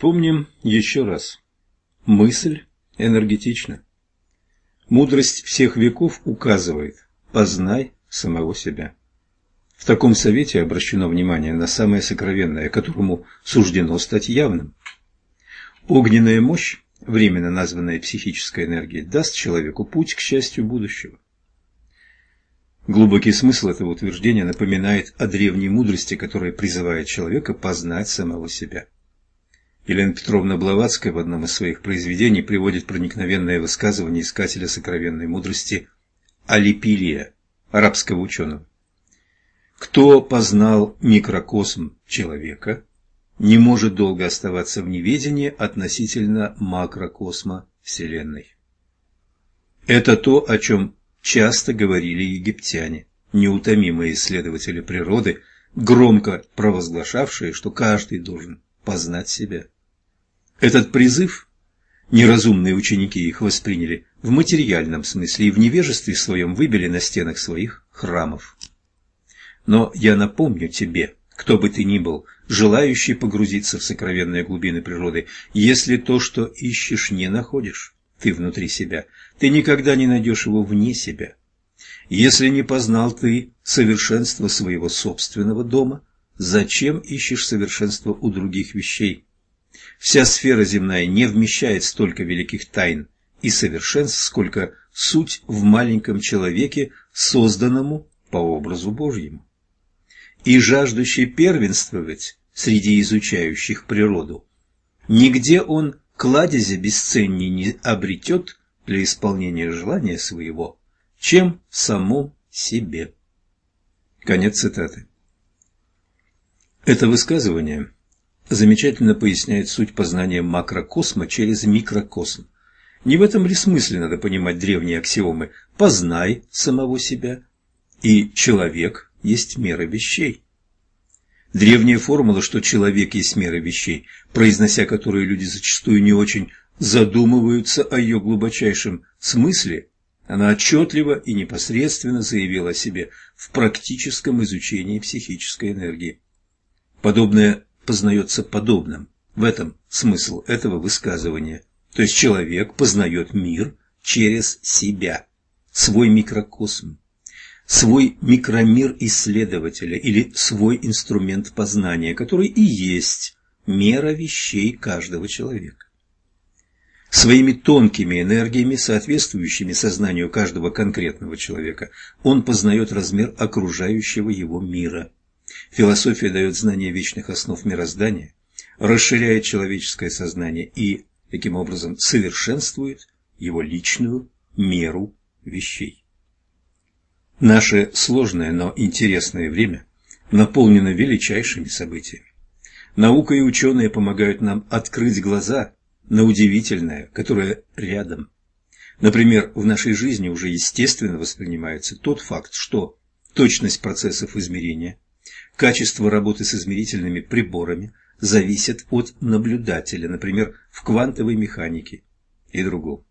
Вспомним еще раз. Мысль энергетична. Мудрость всех веков указывает «познай самого себя». В таком совете обращено внимание на самое сокровенное, которому суждено стать явным. Огненная мощь, временно названная психической энергией, даст человеку путь к счастью будущего. Глубокий смысл этого утверждения напоминает о древней мудрости, которая призывает человека познать самого себя. Елена Петровна Блаватская в одном из своих произведений приводит проникновенное высказывание искателя сокровенной мудрости Алипилия, арабского ученого. Кто познал микрокосм человека, не может долго оставаться в неведении относительно макрокосма Вселенной. Это то, о чем часто говорили египтяне, неутомимые исследователи природы, громко провозглашавшие, что каждый должен познать себя. Этот призыв неразумные ученики их восприняли в материальном смысле и в невежестве своем выбили на стенах своих храмов. Но я напомню тебе, кто бы ты ни был, желающий погрузиться в сокровенные глубины природы, если то, что ищешь, не находишь, ты внутри себя, ты никогда не найдешь его вне себя. Если не познал ты совершенство своего собственного дома, зачем ищешь совершенство у других вещей? Вся сфера земная не вмещает столько великих тайн и совершенств, сколько суть в маленьком человеке, созданному по образу Божьему. И жаждущий первенствовать среди изучающих природу, нигде он кладезя бесценней не обретет для исполнения желания своего, чем в самом себе. Конец цитаты. Это высказывание замечательно поясняет суть познания макрокосма через микрокосм. Не в этом ли смысле надо понимать древние аксиомы «познай самого себя» и «человек есть мера вещей»? Древняя формула, что человек есть мера вещей, произнося которые люди зачастую не очень задумываются о ее глубочайшем смысле, она отчетливо и непосредственно заявила о себе в практическом изучении психической энергии. Подобное познается подобным. В этом смысл этого высказывания. То есть человек познает мир через себя, свой микрокосм свой микромир исследователя или свой инструмент познания, который и есть мера вещей каждого человека. Своими тонкими энергиями, соответствующими сознанию каждого конкретного человека, он познает размер окружающего его мира. Философия дает знание вечных основ мироздания, расширяет человеческое сознание и, таким образом, совершенствует его личную меру вещей. Наше сложное, но интересное время наполнено величайшими событиями. Наука и ученые помогают нам открыть глаза на удивительное, которое рядом. Например, в нашей жизни уже естественно воспринимается тот факт, что точность процессов измерения, качество работы с измерительными приборами зависят от наблюдателя, например, в квантовой механике и другом.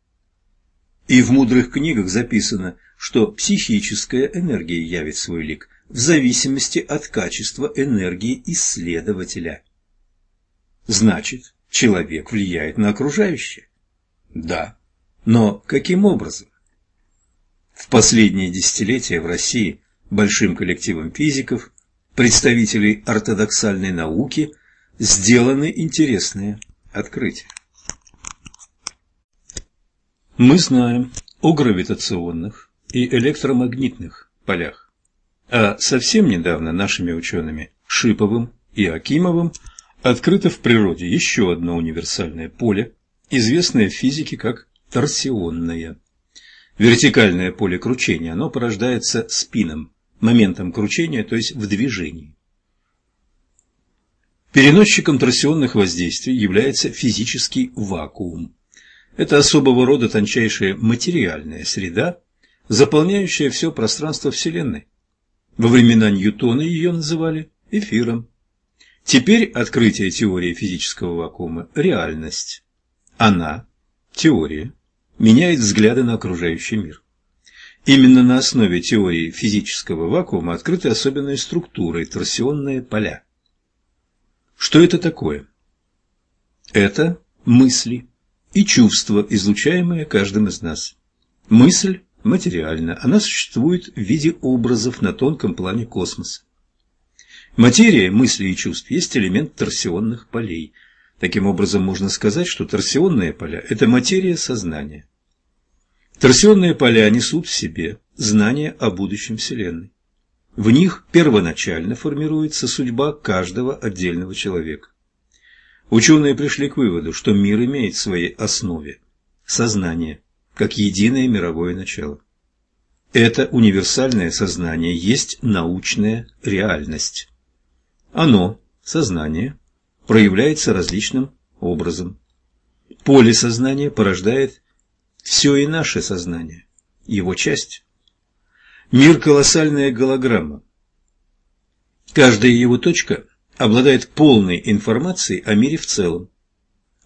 И в мудрых книгах записано, что психическая энергия явит свой лик в зависимости от качества энергии исследователя. Значит, человек влияет на окружающее? Да. Но каким образом? В последние десятилетия в России большим коллективом физиков, представителей ортодоксальной науки, сделаны интересные открытия. Мы знаем о гравитационных и электромагнитных полях, а совсем недавно нашими учеными Шиповым и Акимовым открыто в природе еще одно универсальное поле, известное в физике как торсионное. Вертикальное поле кручения, оно порождается спином, моментом кручения, то есть в движении. Переносчиком торсионных воздействий является физический вакуум. Это особого рода тончайшая материальная среда, заполняющая все пространство Вселенной. Во времена Ньютона ее называли эфиром. Теперь открытие теории физического вакуума – реальность. Она, теория, меняет взгляды на окружающий мир. Именно на основе теории физического вакуума открыты особенные структуры – торсионные поля. Что это такое? Это мысли и чувства, излучаемые каждым из нас. Мысль материальна, она существует в виде образов на тонком плане космоса. Материя мысли и чувств есть элемент торсионных полей. Таким образом, можно сказать, что торсионные поля – это материя сознания. Торсионные поля несут в себе знание о будущем Вселенной. В них первоначально формируется судьба каждого отдельного человека. Ученые пришли к выводу, что мир имеет в своей основе сознание, как единое мировое начало. Это универсальное сознание есть научная реальность. Оно, сознание, проявляется различным образом. Поле сознания порождает все и наше сознание, его часть. Мир – колоссальная голограмма. Каждая его точка обладает полной информацией о мире в целом.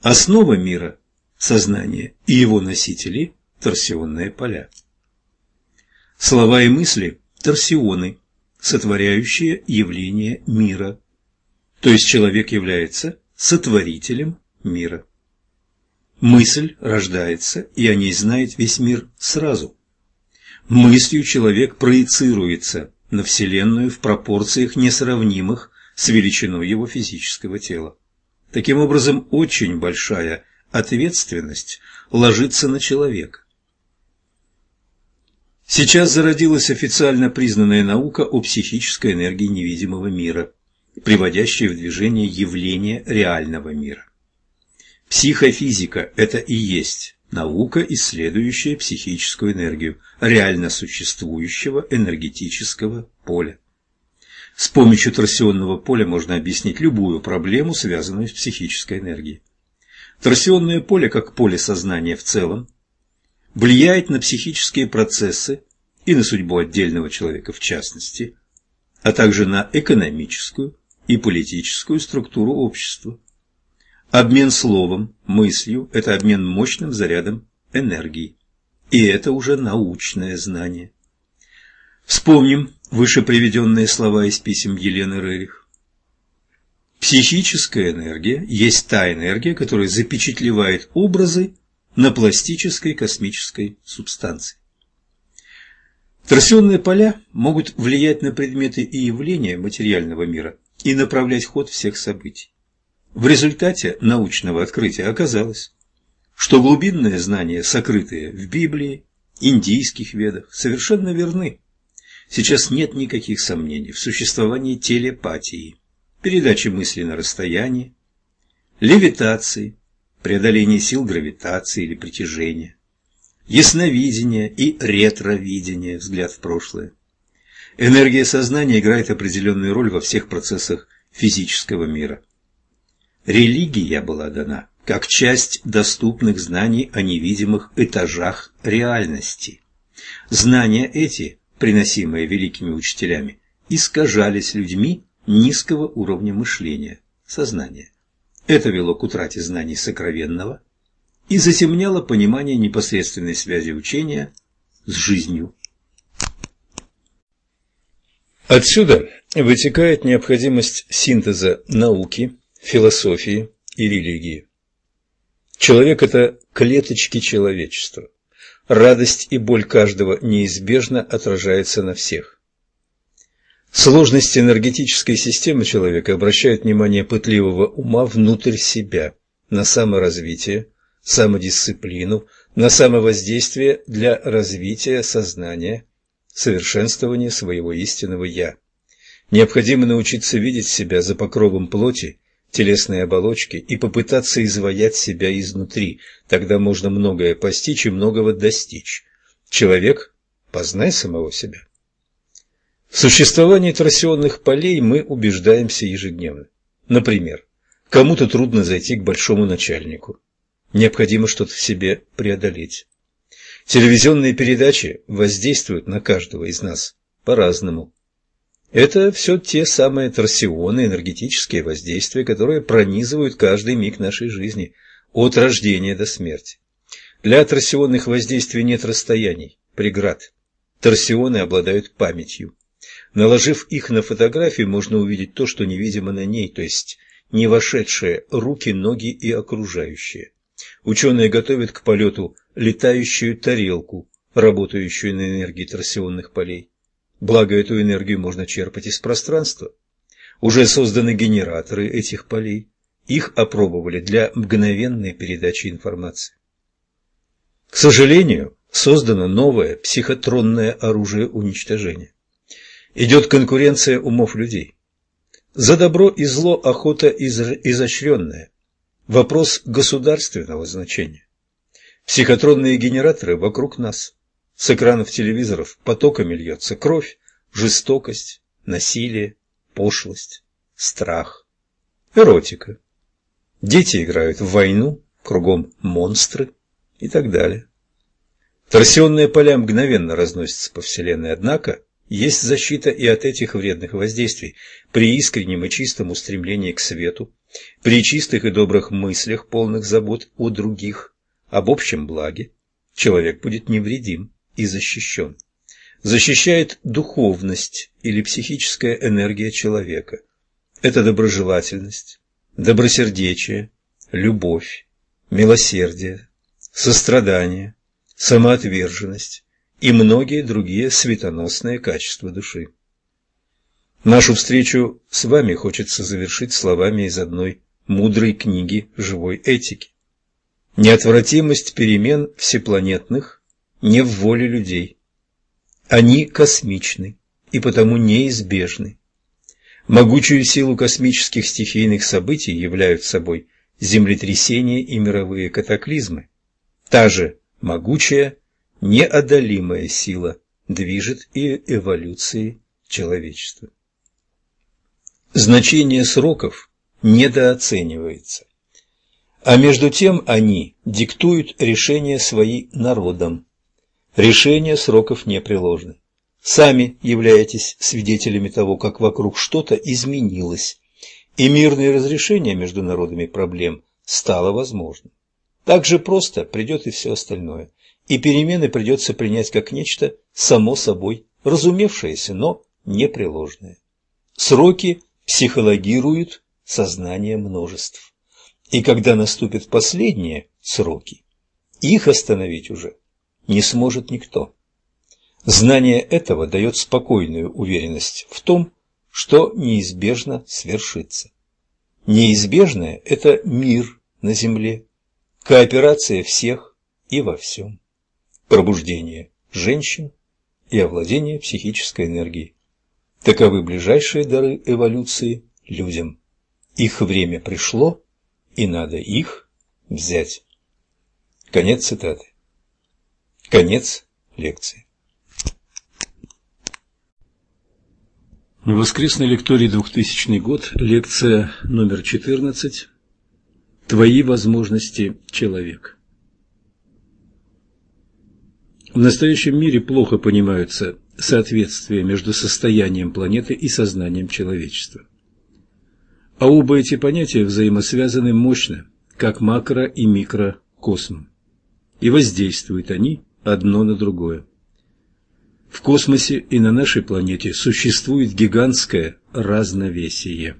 Основа мира – сознание и его носители – торсионные поля. Слова и мысли – торсионы, сотворяющие явление мира. То есть человек является сотворителем мира. Мысль рождается, и о ней знает весь мир сразу. Мыслью человек проецируется на Вселенную в пропорциях несравнимых с величиной его физического тела. Таким образом, очень большая ответственность ложится на человека. Сейчас зародилась официально признанная наука о психической энергии невидимого мира, приводящая в движение явления реального мира. Психофизика – это и есть наука, исследующая психическую энергию реально существующего энергетического поля. С помощью торсионного поля можно объяснить любую проблему, связанную с психической энергией. Торсионное поле, как поле сознания в целом, влияет на психические процессы и на судьбу отдельного человека в частности, а также на экономическую и политическую структуру общества. Обмен словом, мыслью – это обмен мощным зарядом энергии. И это уже научное знание. Вспомним выше приведенные слова из писем Елены Рерих. Психическая энергия есть та энергия, которая запечатлевает образы на пластической космической субстанции. Торсионные поля могут влиять на предметы и явления материального мира и направлять ход всех событий. В результате научного открытия оказалось, что глубинные знания, сокрытые в Библии, индийских ведах, совершенно верны. Сейчас нет никаких сомнений в существовании телепатии, передачи мысли на расстоянии, левитации, преодолении сил гравитации или притяжения, ясновидение и ретровидение, взгляд в прошлое. Энергия сознания играет определенную роль во всех процессах физического мира. Религия была дана как часть доступных знаний о невидимых этажах реальности. Знания эти приносимые великими учителями, искажались людьми низкого уровня мышления, сознания. Это вело к утрате знаний сокровенного и затемняло понимание непосредственной связи учения с жизнью. Отсюда вытекает необходимость синтеза науки, философии и религии. Человек – это клеточки человечества. Радость и боль каждого неизбежно отражается на всех. Сложность энергетической системы человека обращает внимание пытливого ума внутрь себя, на саморазвитие, самодисциплину, на самовоздействие для развития сознания, совершенствования своего истинного «я». Необходимо научиться видеть себя за покровом плоти телесной оболочки и попытаться изваять себя изнутри, тогда можно многое постичь и многого достичь. Человек, познай самого себя. В существовании торсионных полей мы убеждаемся ежедневно. Например, кому-то трудно зайти к большому начальнику. Необходимо что-то в себе преодолеть. Телевизионные передачи воздействуют на каждого из нас по-разному. Это все те самые торсионы, энергетические воздействия, которые пронизывают каждый миг нашей жизни, от рождения до смерти. Для торсионных воздействий нет расстояний, преград. Торсионы обладают памятью. Наложив их на фотографию, можно увидеть то, что невидимо на ней, то есть не вошедшие руки, ноги и окружающие. Ученые готовят к полету летающую тарелку, работающую на энергии торсионных полей. Благо, эту энергию можно черпать из пространства. Уже созданы генераторы этих полей. Их опробовали для мгновенной передачи информации. К сожалению, создано новое психотронное оружие уничтожения. Идет конкуренция умов людей. За добро и зло охота изощренная. Вопрос государственного значения. Психотронные генераторы вокруг нас. С экранов телевизоров потоками льется кровь, жестокость, насилие, пошлость, страх, эротика. Дети играют в войну, кругом монстры и так далее. Торсионные поля мгновенно разносятся по Вселенной, однако есть защита и от этих вредных воздействий при искреннем и чистом устремлении к свету, при чистых и добрых мыслях, полных забот о других, об общем благе, человек будет невредим и защищен. Защищает духовность или психическая энергия человека. Это доброжелательность, добросердечие, любовь, милосердие, сострадание, самоотверженность, и многие другие светоносные качества души. Нашу встречу с вами хочется завершить словами из одной мудрой книги живой этики. Неотвратимость перемен всепланетных не в воле людей. Они космичны и потому неизбежны. Могучую силу космических стихийных событий являют собой землетрясения и мировые катаклизмы. Та же могучая неодолимая сила движет и эволюцией человечества. Значение сроков недооценивается. А между тем они диктуют решения свои народам. Решения сроков непреложны. Сами являетесь свидетелями того, как вокруг что-то изменилось, и мирное разрешение между народами проблем стало возможным. Так же просто придет и все остальное и перемены придется принять как нечто само собой разумевшееся, но непреложное. Сроки психологируют сознание множеств. И когда наступят последние сроки, их остановить уже не сможет никто. Знание этого дает спокойную уверенность в том, что неизбежно свершится. Неизбежное – это мир на земле, кооперация всех и во всем пробуждение женщин и овладение психической энергией. Таковы ближайшие дары эволюции людям. Их время пришло, и надо их взять. Конец цитаты. Конец лекции. Воскресный лекторий 2000 год, лекция номер 14. Твои возможности, человек. В настоящем мире плохо понимаются соответствия между состоянием планеты и сознанием человечества. А оба эти понятия взаимосвязаны мощно, как макро- и микрокосм. И воздействуют они одно на другое. В космосе и на нашей планете существует гигантское разновесие.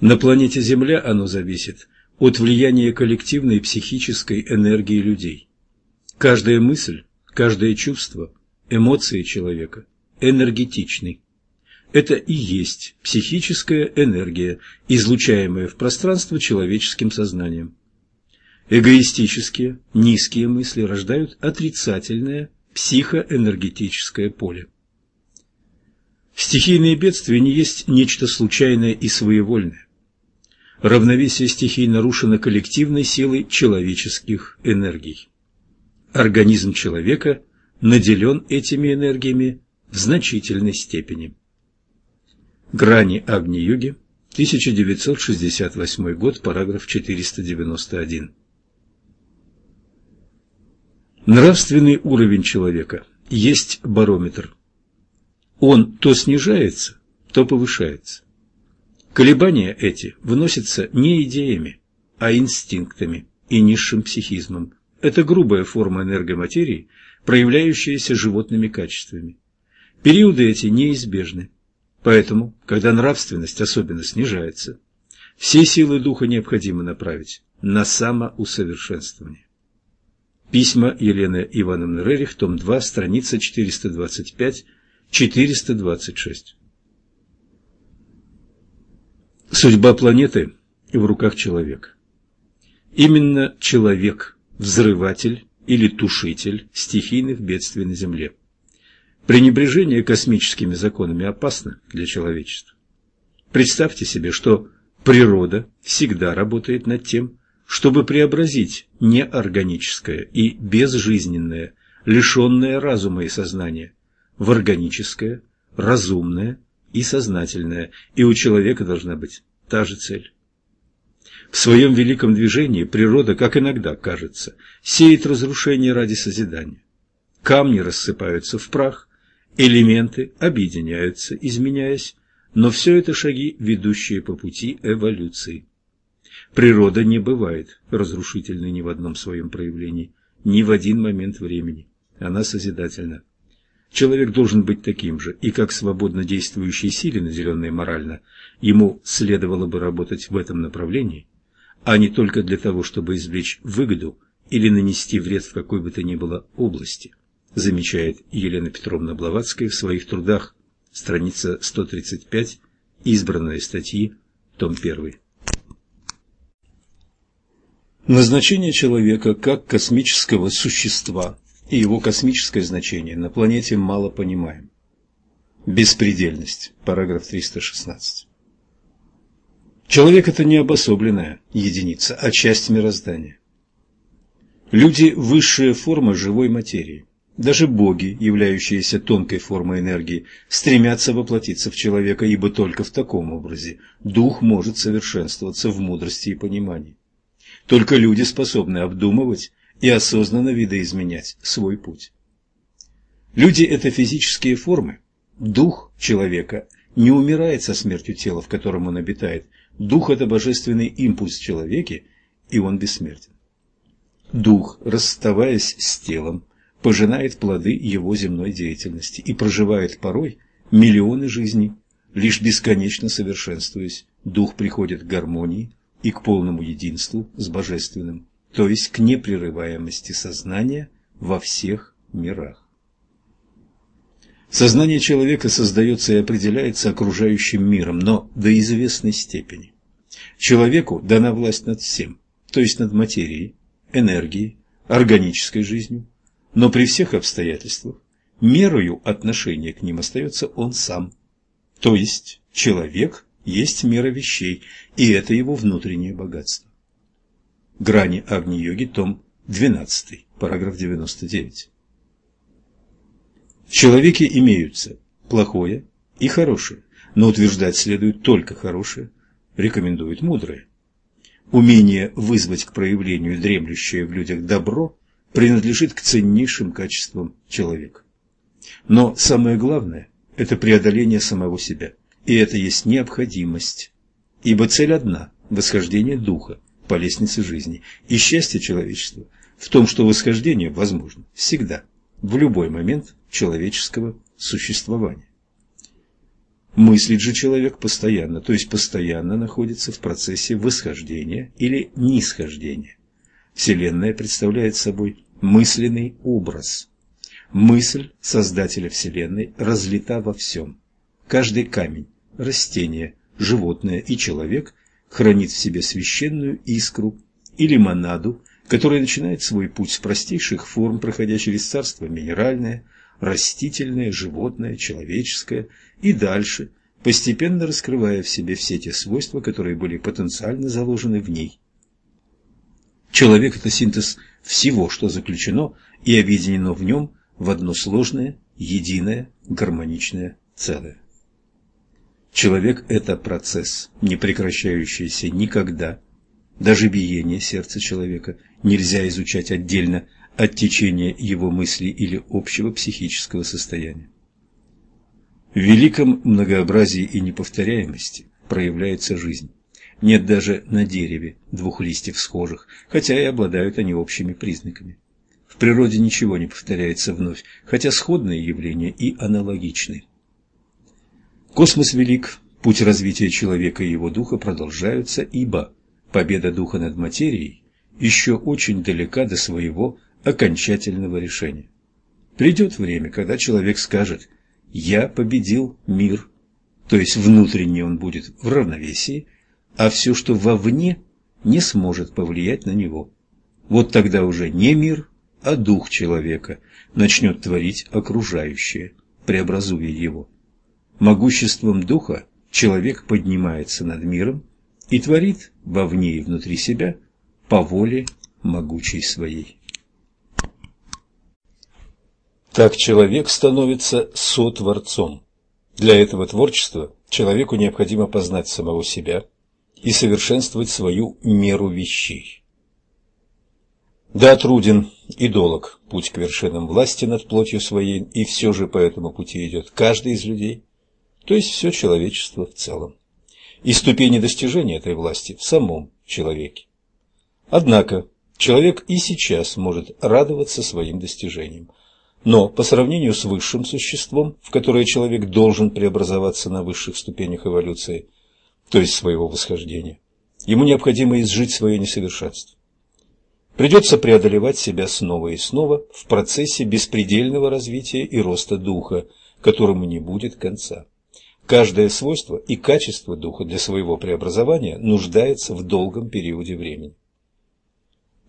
На планете Земля оно зависит от влияния коллективной психической энергии людей. Каждая мысль Каждое чувство, эмоции человека энергетичны. Это и есть психическая энергия, излучаемая в пространство человеческим сознанием. Эгоистические, низкие мысли рождают отрицательное психоэнергетическое поле. Стихийные бедствия не есть нечто случайное и своевольное. Равновесие стихий нарушено коллективной силой человеческих энергий организм человека наделен этими энергиями в значительной степени. Грани Агни-йоги, 1968 год, параграф 491. Нравственный уровень человека есть барометр. Он то снижается, то повышается. Колебания эти выносятся не идеями, а инстинктами и низшим психизмом, это грубая форма энергоматерии, проявляющаяся животными качествами. Периоды эти неизбежны. Поэтому, когда нравственность особенно снижается, Все силы духа необходимо направить на самоусовершенствование. Письма Елены Ивановны Рерих, том 2, страница 425-426. Судьба планеты в руках человека. Именно человек – взрыватель или тушитель стихийных бедствий на Земле. Пренебрежение космическими законами опасно для человечества. Представьте себе, что природа всегда работает над тем, чтобы преобразить неорганическое и безжизненное, лишенное разума и сознания, в органическое, разумное и сознательное, и у человека должна быть та же цель. В своем великом движении природа, как иногда кажется, сеет разрушение ради созидания. Камни рассыпаются в прах, элементы объединяются, изменяясь, но все это шаги, ведущие по пути эволюции. Природа не бывает разрушительной ни в одном своем проявлении, ни в один момент времени. Она созидательна. Человек должен быть таким же, и как свободно действующей силе, наделенной морально, ему следовало бы работать в этом направлении, а не только для того, чтобы извлечь выгоду или нанести вред в какой бы то ни было области, замечает Елена Петровна Блаватская в своих трудах, страница 135, избранные статьи, том 1. Назначение человека как космического существа и его космическое значение на планете мало понимаем. Беспредельность. Параграф 316. Человек – это не обособленная единица, а часть мироздания. Люди – высшая форма живой материи. Даже боги, являющиеся тонкой формой энергии, стремятся воплотиться в человека, ибо только в таком образе дух может совершенствоваться в мудрости и понимании. Только люди способны обдумывать и осознанно видоизменять свой путь. Люди – это физические формы. Дух человека не умирает со смертью тела, в котором он обитает. Дух – это божественный импульс в человеке, и он бессмертен. Дух, расставаясь с телом, пожинает плоды его земной деятельности и проживает порой миллионы жизней, лишь бесконечно совершенствуясь. Дух приходит к гармонии и к полному единству с Божественным то есть к непрерываемости сознания во всех мирах. Сознание человека создается и определяется окружающим миром, но до известной степени. Человеку дана власть над всем, то есть над материей, энергией, органической жизнью, но при всех обстоятельствах мерою отношения к ним остается он сам. То есть человек есть мера вещей, и это его внутреннее богатство. Грани Агни-йоги, том 12, параграф 99. В человеке имеются плохое и хорошее, но утверждать следует только хорошее, рекомендует мудрое. Умение вызвать к проявлению дремлющее в людях добро принадлежит к ценнейшим качествам человека. Но самое главное – это преодоление самого себя, и это есть необходимость, ибо цель одна – восхождение духа, по лестнице жизни. И счастье человечества в том, что восхождение возможно всегда, в любой момент человеческого существования. Мыслит же человек постоянно, то есть постоянно находится в процессе восхождения или нисхождения. Вселенная представляет собой мысленный образ. Мысль Создателя Вселенной разлита во всем. Каждый камень, растение, животное и человек хранит в себе священную искру или монаду, которая начинает свой путь с простейших форм, проходя через царство минеральное, растительное, животное, человеческое и дальше, постепенно раскрывая в себе все те свойства, которые были потенциально заложены в ней. Человек – это синтез всего, что заключено и объединено в нем в одно сложное, единое, гармоничное целое. Человек – это процесс, не прекращающийся никогда. Даже биение сердца человека нельзя изучать отдельно от течения его мыслей или общего психического состояния. В великом многообразии и неповторяемости проявляется жизнь. Нет даже на дереве двух листьев схожих, хотя и обладают они общими признаками. В природе ничего не повторяется вновь, хотя сходные явления и аналогичны. Космос велик Путь развития человека и его духа продолжаются, ибо победа духа над материей еще очень далека до своего окончательного решения. Придет время, когда человек скажет «Я победил мир», то есть внутренне он будет в равновесии, а все, что вовне, не сможет повлиять на него. Вот тогда уже не мир, а дух человека начнет творить окружающее, преобразуя его. Могуществом духа человек поднимается над миром и творит вовне и внутри себя по воле могучей своей. Так человек становится сотворцом. Для этого творчества человеку необходимо познать самого себя и совершенствовать свою меру вещей. Да, труден и долг путь к вершинам власти над плотью своей, и все же по этому пути идет каждый из людей, то есть все человечество в целом. И ступени достижения этой власти в самом человеке. Однако человек и сейчас может радоваться своим достижениям, но по сравнению с высшим существом, в которое человек должен преобразоваться на высших ступенях эволюции, то есть своего восхождения, ему необходимо изжить свое несовершенство. Придется преодолевать себя снова и снова в процессе беспредельного развития и роста духа, которому не будет конца. Каждое свойство и качество духа для своего преобразования нуждается в долгом периоде времени.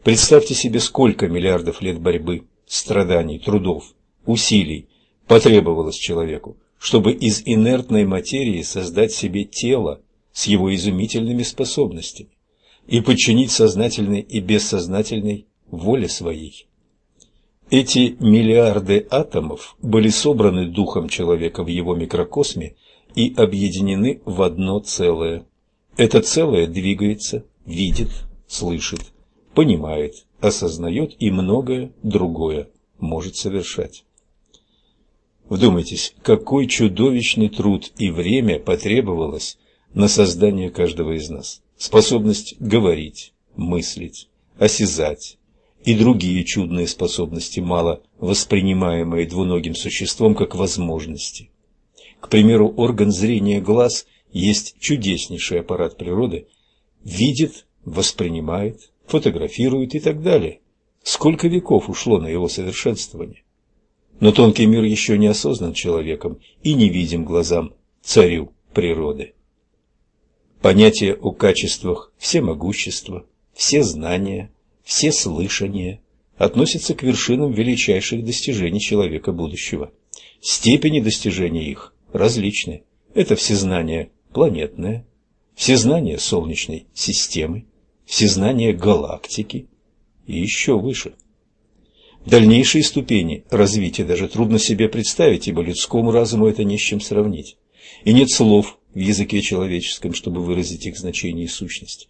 Представьте себе, сколько миллиардов лет борьбы, страданий, трудов, усилий потребовалось человеку, чтобы из инертной материи создать себе тело с его изумительными способностями и подчинить сознательной и бессознательной воле своей. Эти миллиарды атомов были собраны духом человека в его микрокосме и объединены в одно целое. Это целое двигается, видит, слышит, понимает, осознает и многое другое может совершать. Вдумайтесь, какой чудовищный труд и время потребовалось на создание каждого из нас. Способность говорить, мыслить, осязать и другие чудные способности, мало воспринимаемые двуногим существом как возможности. К примеру, орган зрения глаз есть чудеснейший аппарат природы, видит, воспринимает, фотографирует и так далее. Сколько веков ушло на его совершенствование? Но тонкий мир еще не осознан человеком и не видим глазам царю природы. Понятие о качествах всемогущества, все знания, все слышания относятся к вершинам величайших достижений человека будущего. Степени достижения их различны. Это всезнание планетное, всезнание Солнечной системы, всезнание галактики и еще выше. Дальнейшие ступени развития даже трудно себе представить, ибо людскому разуму это не с чем сравнить. И нет слов в языке человеческом, чтобы выразить их значение и сущность.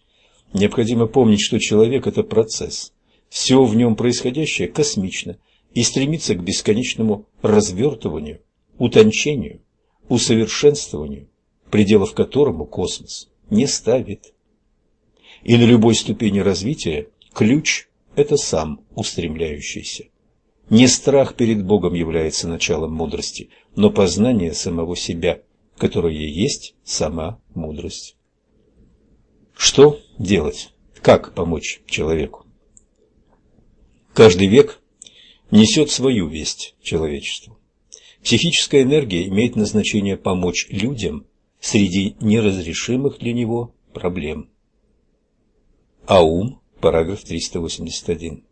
Необходимо помнить, что человек – это процесс. Все в нем происходящее космично и стремится к бесконечному развертыванию, утончению, усовершенствованию, пределов которому космос не ставит. И на любой ступени развития ключ – это сам устремляющийся. Не страх перед Богом является началом мудрости, но познание самого себя, которое есть сама мудрость. Что делать? Как помочь человеку? Каждый век несет свою весть человечеству. Психическая энергия имеет назначение помочь людям среди неразрешимых для него проблем. Аум, параграф 381.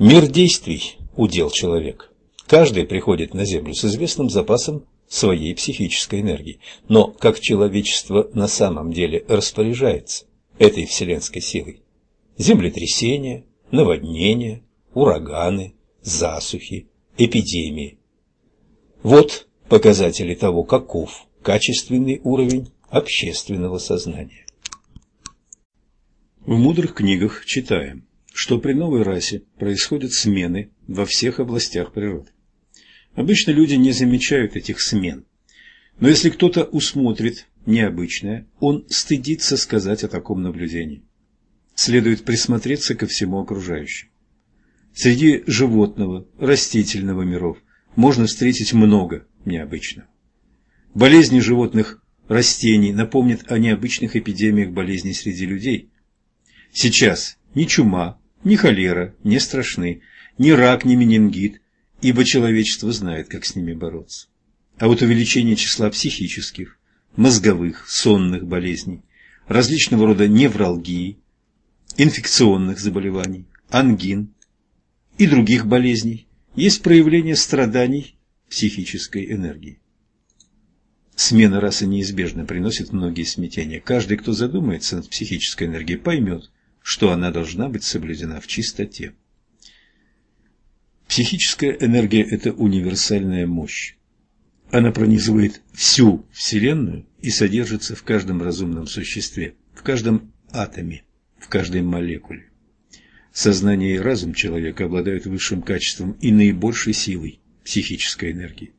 Мир действий – удел человек. Каждый приходит на Землю с известным запасом своей психической энергии. Но как человечество на самом деле распоряжается этой вселенской силой? Землетрясения, наводнения, ураганы, засухи, эпидемии. Вот показатели того, каков качественный уровень общественного сознания. В мудрых книгах читаем, что при новой расе происходят смены во всех областях природы. Обычно люди не замечают этих смен. Но если кто-то усмотрит необычное, он стыдится сказать о таком наблюдении. Следует присмотреться ко всему окружающему. Среди животного, растительного миров можно встретить много необычного. Болезни животных, растений напомнят о необычных эпидемиях болезней среди людей. Сейчас ни чума, ни холера не страшны, ни рак, ни менингит, ибо человечество знает, как с ними бороться. А вот увеличение числа психических, мозговых, сонных болезней, различного рода невралгии, инфекционных заболеваний, ангин и других болезней есть проявление страданий психической энергии. Смена расы неизбежно приносит многие смятения. Каждый, кто задумается над психической энергией, поймет, что она должна быть соблюдена в чистоте. Психическая энергия – это универсальная мощь. Она пронизывает всю Вселенную и содержится в каждом разумном существе, в каждом атоме, в каждой молекуле. Сознание и разум человека обладают высшим качеством и наибольшей силой психической энергии.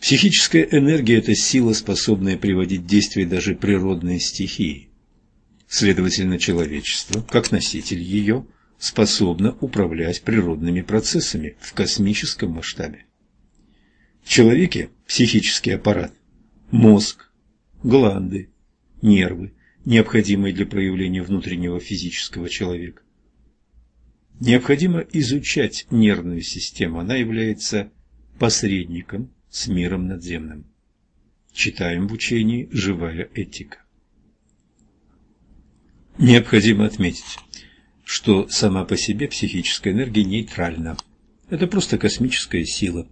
Психическая энергия – это сила, способная приводить в действие даже природные стихии. Следовательно, человечество, как носитель ее, способно управлять природными процессами в космическом масштабе. В человеке психический аппарат, мозг, гланды, нервы, необходимые для проявления внутреннего физического человека. Необходимо изучать нервную систему, она является посредником с миром надземным. Читаем в учении «Живая этика». Необходимо отметить, что сама по себе психическая энергия нейтральна. Это просто космическая сила,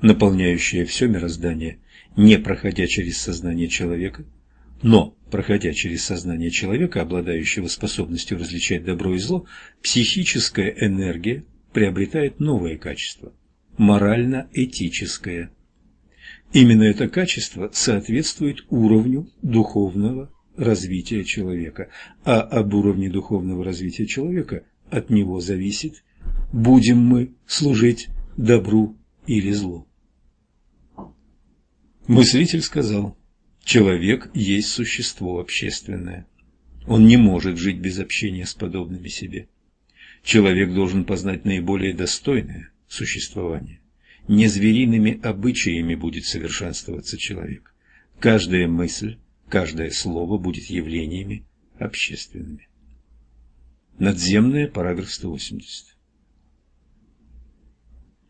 наполняющая все мироздание, не проходя через сознание человека, но, проходя через сознание человека, обладающего способностью различать добро и зло, психическая энергия приобретает новое качество – морально-этическое. Именно это качество соответствует уровню духовного развития человека, а об уровне духовного развития человека от него зависит, будем мы служить добру или злу. Мыслитель сказал, человек есть существо общественное. Он не может жить без общения с подобными себе. Человек должен познать наиболее достойное существование не звериными обычаями будет совершенствоваться человек. Каждая мысль, каждое слово будет явлениями общественными. Надземная, параграф 180.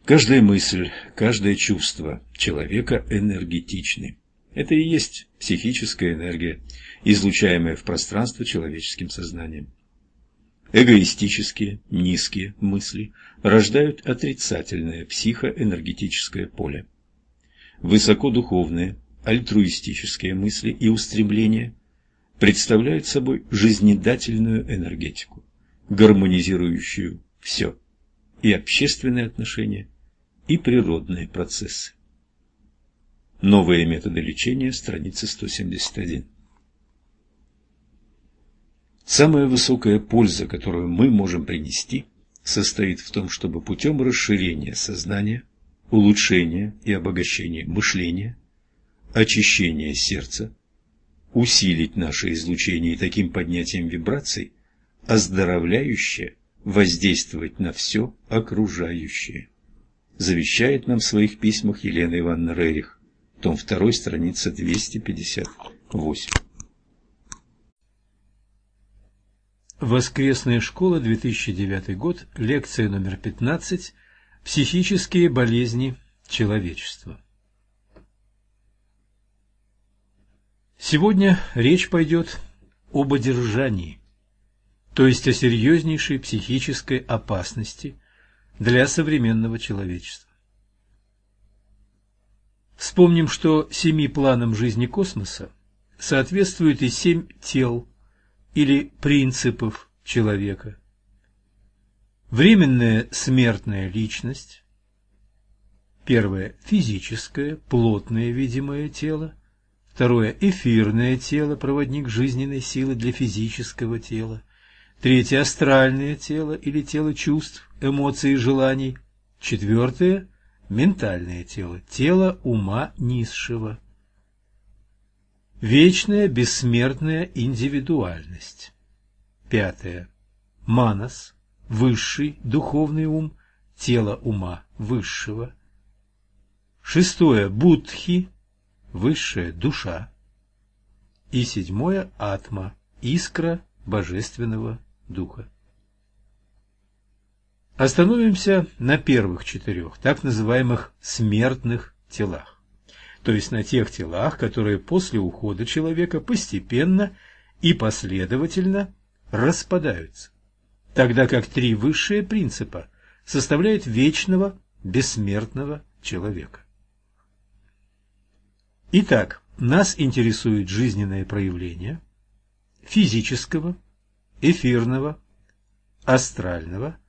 Каждая мысль, каждое чувство человека энергетичны. Это и есть психическая энергия, излучаемая в пространство человеческим сознанием. Эгоистические, низкие мысли рождают отрицательное психоэнергетическое поле. Высокодуховные, альтруистические мысли и устремления представляют собой жизнедательную энергетику, гармонизирующую все – и общественные отношения, и природные процессы. Новые методы лечения, страница 171. Самая высокая польза, которую мы можем принести, состоит в том, чтобы путем расширения сознания, улучшения и обогащения мышления, очищения сердца, усилить наше излучение и таким поднятием вибраций, оздоровляющее воздействовать на все окружающее. Завещает нам в своих письмах Елена Ивановна Рерих, том 2, страница 258. Воскресная школа, 2009 год, лекция номер 15 «Психические болезни человечества». Сегодня речь пойдет об одержании, то есть о серьезнейшей психической опасности для современного человечества. Вспомним, что семи планам жизни космоса соответствует и семь тел – или принципов человека. Временная смертная личность. Первое – физическое, плотное видимое тело. Второе – эфирное тело, проводник жизненной силы для физического тела. Третье – астральное тело или тело чувств, эмоций и желаний. Четвертое – ментальное тело, тело ума низшего. Вечная бессмертная индивидуальность. Пятое. Манас, высший духовный ум, тело ума высшего. Шестое. Будхи, – высшая душа. И седьмое – атма, искра божественного духа. Остановимся на первых четырех, так называемых смертных телах, то есть на тех телах, которые после ухода человека постепенно и последовательно распадаются, тогда как три высшие принципа составляют вечного, бессмертного человека. Итак, нас интересует жизненное проявление физического, эфирного, астрального –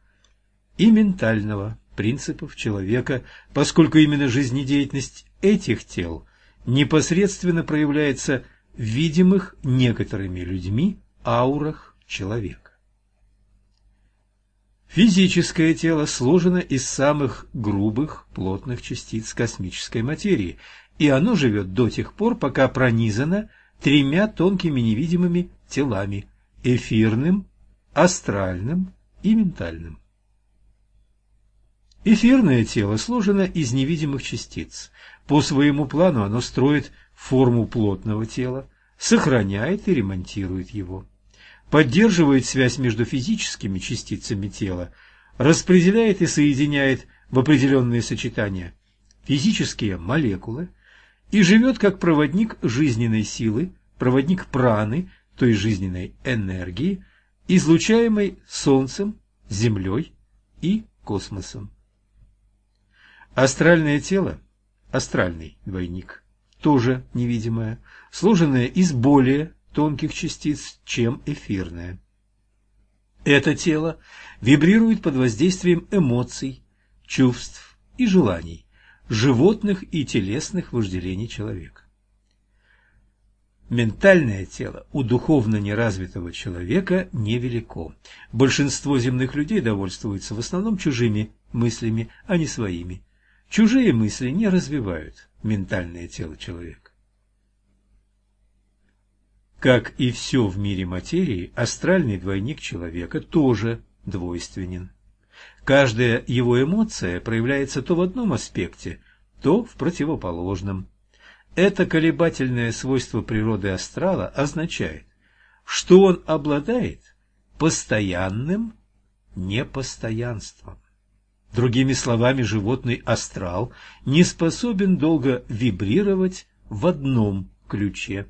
и ментального принципов человека, поскольку именно жизнедеятельность этих тел непосредственно проявляется в видимых некоторыми людьми аурах человека. Физическое тело сложено из самых грубых плотных частиц космической материи, и оно живет до тех пор, пока пронизано тремя тонкими невидимыми телами – эфирным, астральным и ментальным. Эфирное тело сложено из невидимых частиц. По своему плану оно строит форму плотного тела, сохраняет и ремонтирует его, поддерживает связь между физическими частицами тела, распределяет и соединяет в определенные сочетания физические молекулы и живет как проводник жизненной силы, проводник праны, то есть жизненной энергии, излучаемой Солнцем, Землей и космосом. Астральное тело, астральный двойник, тоже невидимое, сложенное из более тонких частиц, чем эфирное. Это тело вибрирует под воздействием эмоций, чувств и желаний, животных и телесных вожделений человека. Ментальное тело у духовно неразвитого человека невелико. Большинство земных людей довольствуются в основном чужими мыслями, а не своими. Чужие мысли не развивают ментальное тело человека. Как и все в мире материи, астральный двойник человека тоже двойственен. Каждая его эмоция проявляется то в одном аспекте, то в противоположном. Это колебательное свойство природы астрала означает, что он обладает постоянным непостоянством. Другими словами, животный астрал не способен долго вибрировать в одном ключе.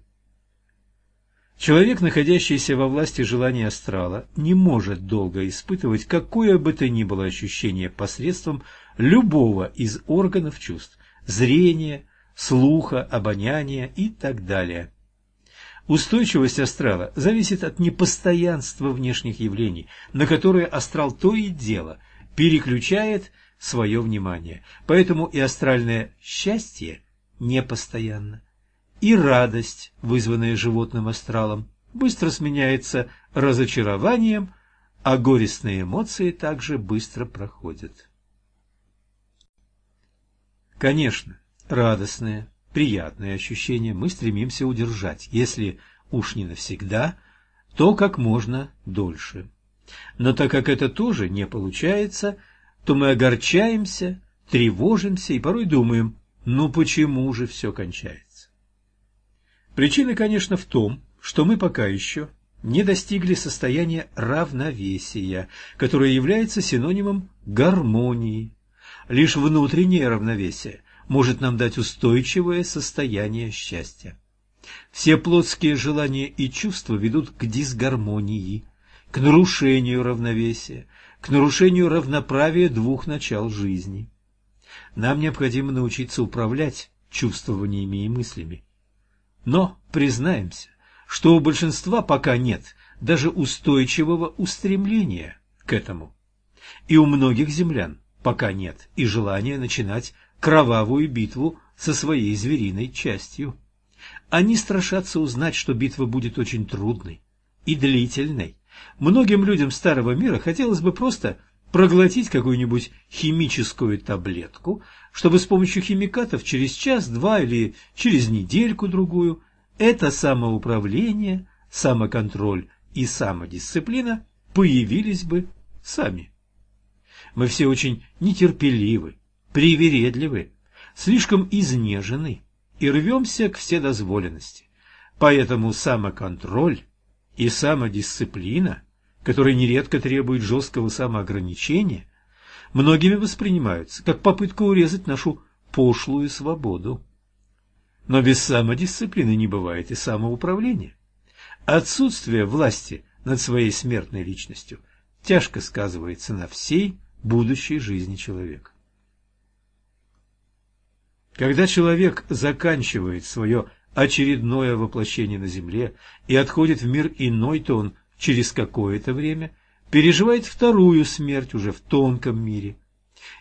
Человек, находящийся во власти желания астрала, не может долго испытывать какое бы то ни было ощущение посредством любого из органов чувств – зрения, слуха, обоняния и так далее. Устойчивость астрала зависит от непостоянства внешних явлений, на которые астрал то и дело – переключает свое внимание. Поэтому и астральное счастье непостоянно. И радость, вызванная животным астралом, быстро сменяется разочарованием, а горестные эмоции также быстро проходят. Конечно, радостные, приятные ощущения мы стремимся удержать, если уж не навсегда, то как можно дольше. Но так как это тоже не получается, то мы огорчаемся, тревожимся и порой думаем, ну почему же все кончается? Причина, конечно, в том, что мы пока еще не достигли состояния равновесия, которое является синонимом гармонии. Лишь внутреннее равновесие может нам дать устойчивое состояние счастья. Все плотские желания и чувства ведут к дисгармонии, к нарушению равновесия, к нарушению равноправия двух начал жизни. Нам необходимо научиться управлять чувствованиями и мыслями. Но признаемся, что у большинства пока нет даже устойчивого устремления к этому. И у многих землян пока нет и желания начинать кровавую битву со своей звериной частью. Они страшатся узнать, что битва будет очень трудной и длительной, Многим людям старого мира хотелось бы просто проглотить какую-нибудь химическую таблетку, чтобы с помощью химикатов через час-два или через недельку-другую это самоуправление, самоконтроль и самодисциплина появились бы сами. Мы все очень нетерпеливы, привередливы, слишком изнежены и рвемся к вседозволенности. Поэтому самоконтроль и самодисциплина, которые нередко требуют жесткого самоограничения, многими воспринимаются как попытка урезать нашу пошлую свободу. Но без самодисциплины не бывает и самоуправления. Отсутствие власти над своей смертной личностью тяжко сказывается на всей будущей жизни человека. Когда человек заканчивает свое очередное воплощение на земле и отходит в мир иной, то он через какое-то время переживает вторую смерть уже в тонком мире.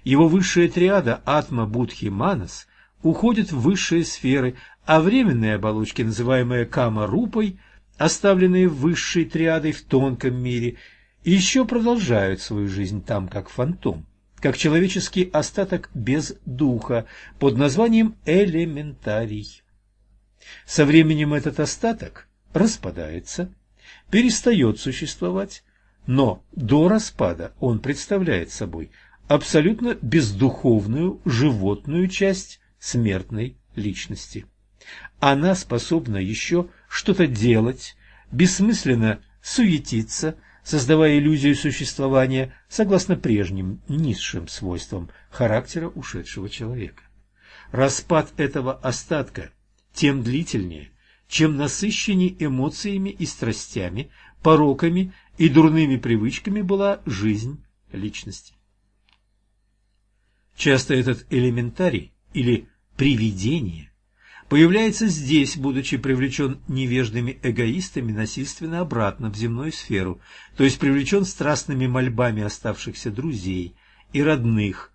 Его высшая триада Атма Будхи Манас уходит в высшие сферы, а временные оболочки, называемые Кама-рупой, оставленные высшей триадой в тонком мире, еще продолжают свою жизнь там как фантом, как человеческий остаток без духа под названием элементарий. Со временем этот остаток распадается, перестает существовать, но до распада он представляет собой абсолютно бездуховную животную часть смертной личности. Она способна еще что-то делать, бессмысленно суетиться, создавая иллюзию существования согласно прежним низшим свойствам характера ушедшего человека. Распад этого остатка тем длительнее, чем насыщеннее эмоциями и страстями, пороками и дурными привычками была жизнь личности. Часто этот элементарий или привидение появляется здесь, будучи привлечен невеждыми эгоистами насильственно обратно в земную сферу, то есть привлечен страстными мольбами оставшихся друзей и родных.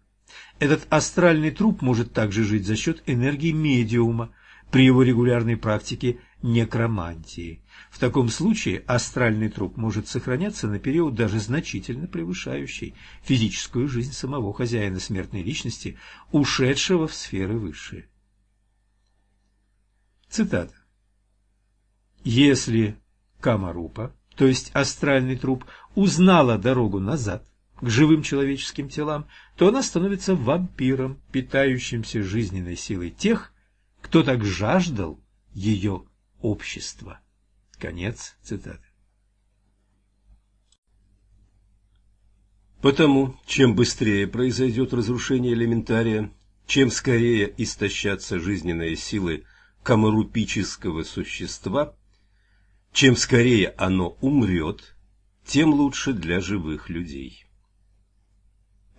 Этот астральный труп может также жить за счет энергии медиума при его регулярной практике некромантии. В таком случае астральный труп может сохраняться на период даже значительно превышающий физическую жизнь самого хозяина смертной личности, ушедшего в сферы высшие. Цитата. Если Камарупа, то есть астральный труп, узнала дорогу назад к живым человеческим телам, то она становится вампиром, питающимся жизненной силой тех, кто так жаждал ее общества. Конец цитаты. Потому, чем быстрее произойдет разрушение элементария, чем скорее истощатся жизненные силы камарупического существа, чем скорее оно умрет, тем лучше для живых людей.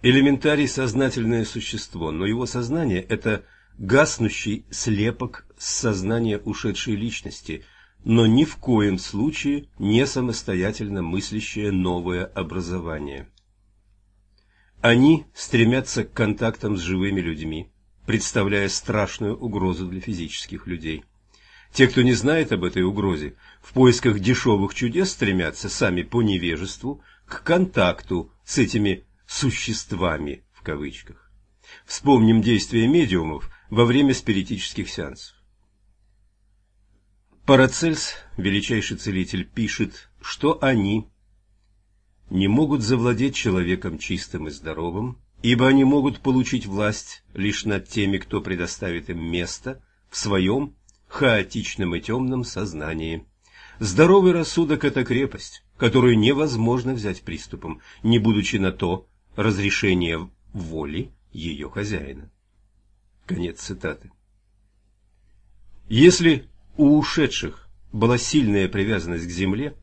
Элементарий – сознательное существо, но его сознание – это гаснущий слепок с сознания ушедшей личности, но ни в коем случае не самостоятельно мыслящее новое образование. Они стремятся к контактам с живыми людьми, представляя страшную угрозу для физических людей. Те, кто не знает об этой угрозе, в поисках дешевых чудес стремятся сами по невежеству к контакту с этими «существами» в кавычках. Вспомним действия медиумов во время спиритических сеансов. Парацельс, величайший целитель, пишет, что они не могут завладеть человеком чистым и здоровым, ибо они могут получить власть лишь над теми, кто предоставит им место в своем хаотичном и темном сознании. Здоровый рассудок – это крепость, которую невозможно взять приступом, не будучи на то разрешения воли ее хозяина. Конец цитаты. Если у ушедших была сильная привязанность к земле,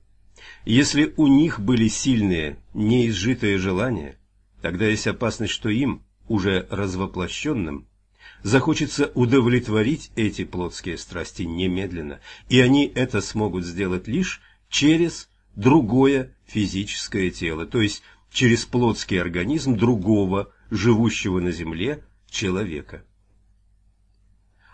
если у них были сильные неизжитые желания, Тогда есть опасность, что им, уже развоплощенным, захочется удовлетворить эти плотские страсти немедленно, и они это смогут сделать лишь через другое физическое тело, то есть через плотский организм другого, живущего на земле, человека.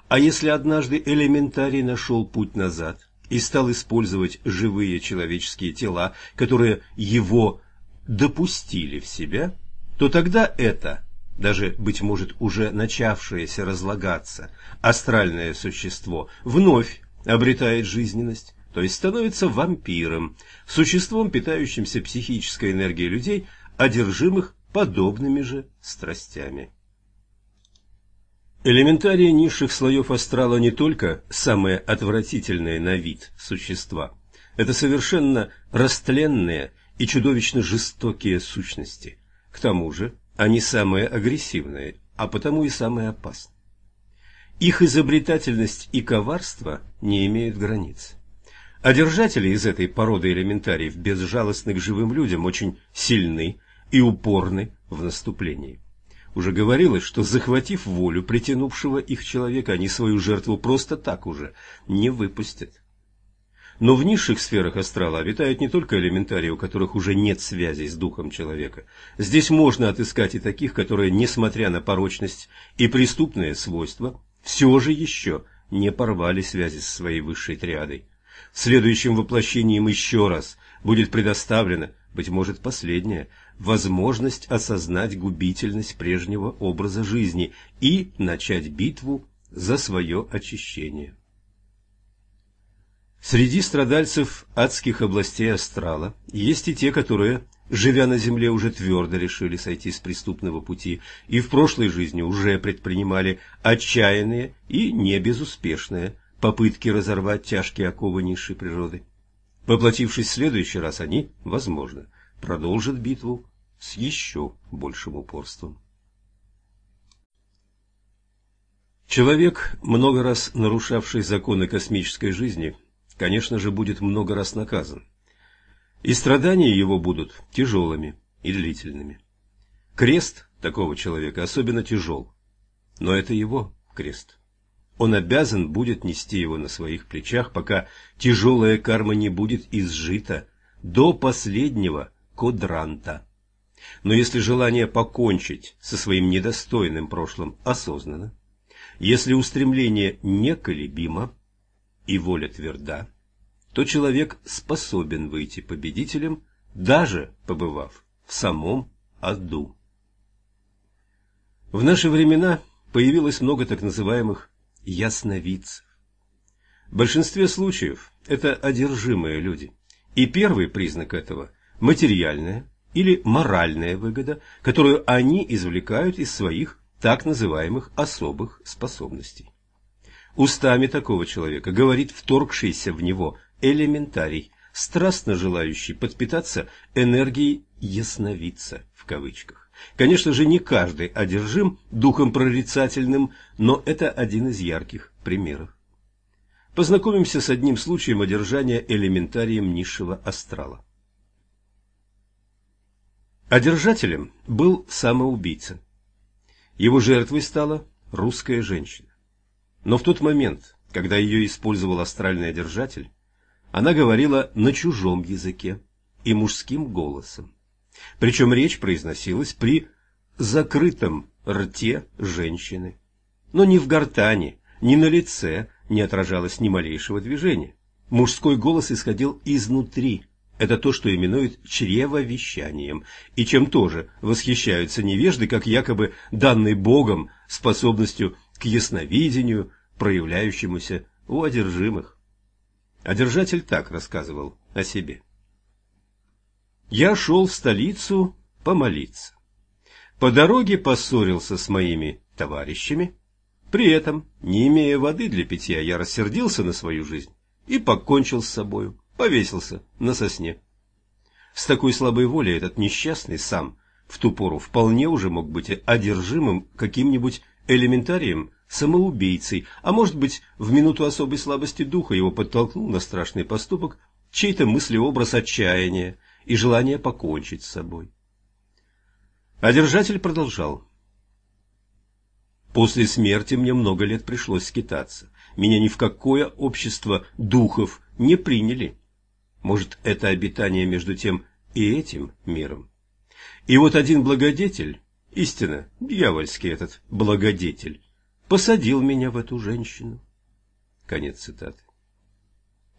А если однажды элементарий нашел путь назад и стал использовать живые человеческие тела, которые его допустили в себя – то тогда это, даже, быть может, уже начавшееся разлагаться, астральное существо вновь обретает жизненность, то есть становится вампиром, существом, питающимся психической энергией людей, одержимых подобными же страстями. Элементарии низших слоев астрала не только самые отвратительные на вид существа, это совершенно растленные и чудовищно жестокие сущности. К тому же они самые агрессивные, а потому и самые опасные. Их изобретательность и коварство не имеют границ. А держатели из этой породы элементариев, безжалостны к живым людям, очень сильны и упорны в наступлении. Уже говорилось, что захватив волю притянувшего их человека, они свою жертву просто так уже не выпустят. Но в низших сферах астрала обитают не только элементарии, у которых уже нет связи с духом человека. Здесь можно отыскать и таких, которые, несмотря на порочность и преступные свойства, все же еще не порвали связи со своей высшей триадой. В следующем воплощении им еще раз будет предоставлено, быть может, последнее, возможность осознать губительность прежнего образа жизни и начать битву за свое очищение. Среди страдальцев адских областей астрала есть и те, которые, живя на земле, уже твердо решили сойти с преступного пути и в прошлой жизни уже предпринимали отчаянные и небезуспешные попытки разорвать тяжкие оковы низшей природы. Воплотившись в следующий раз, они, возможно, продолжит битву с еще большим упорством. Человек, много раз нарушавший законы космической жизни, конечно же, будет много раз наказан. И страдания его будут тяжелыми и длительными. Крест такого человека особенно тяжел, но это его крест. Он обязан будет нести его на своих плечах, пока тяжелая карма не будет изжита до последнего кодранта. Но если желание покончить со своим недостойным прошлым осознанно, если устремление неколебимо и воля тверда, то человек способен выйти победителем, даже побывав в самом аду. В наши времена появилось много так называемых ясновидцев. В большинстве случаев это одержимые люди, и первый признак этого – материальная или моральная выгода, которую они извлекают из своих так называемых особых способностей. Устами такого человека говорит вторгшийся в него элементарий, страстно желающий подпитаться энергией «ясновидца» в кавычках. Конечно же, не каждый одержим духом прорицательным, но это один из ярких примеров. Познакомимся с одним случаем одержания элементарием низшего астрала. Одержателем был самоубийца. Его жертвой стала русская женщина. Но в тот момент, когда ее использовал астральный одержатель, она говорила на чужом языке и мужским голосом. Причем речь произносилась при закрытом рте женщины. Но ни в гортани, ни на лице не отражалось ни малейшего движения. Мужской голос исходил изнутри, это то, что именуют чревовещанием, и чем тоже восхищаются невежды, как якобы данной Богом способностью к ясновидению, проявляющемуся у одержимых. Одержатель так рассказывал о себе. «Я шел в столицу помолиться. По дороге поссорился с моими товарищами. При этом, не имея воды для питья, я рассердился на свою жизнь и покончил с собою повесился на сосне. С такой слабой волей этот несчастный сам в ту пору вполне уже мог быть одержимым каким-нибудь элементарием, самоубийцей, а может быть, в минуту особой слабости духа его подтолкнул на страшный поступок чей-то мыслеобраз отчаяния и желание покончить с собой. Одержатель продолжал. После смерти мне много лет пришлось скитаться. Меня ни в какое общество духов не приняли. Может, это обитание между тем и этим миром? И вот один благодетель, истинно, дьявольский этот благодетель, посадил меня в эту женщину. Конец цитаты.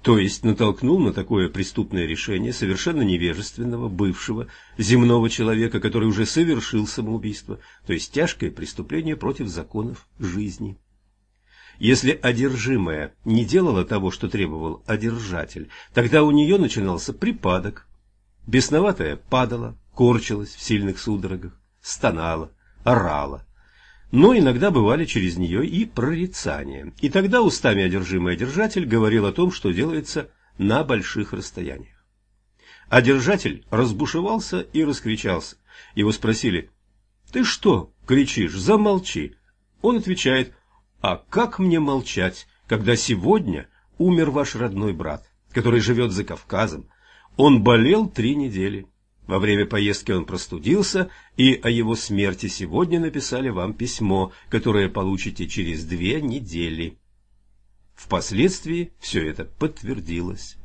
То есть натолкнул на такое преступное решение совершенно невежественного, бывшего, земного человека, который уже совершил самоубийство, то есть тяжкое преступление против законов жизни. Если одержимая не делала того, что требовал одержатель, тогда у нее начинался припадок. Бесноватая падала, корчилась в сильных судорогах, стонала, орала. но иногда бывали через нее и прорицания. И тогда устами одержимый одержатель говорил о том, что делается на больших расстояниях. Одержатель разбушевался и раскричался. Его спросили, «Ты что кричишь? Замолчи!» Он отвечает, «А как мне молчать, когда сегодня умер ваш родной брат, который живет за Кавказом? Он болел три недели. Во время поездки он простудился, и о его смерти сегодня написали вам письмо, которое получите через две недели». Впоследствии все это подтвердилось.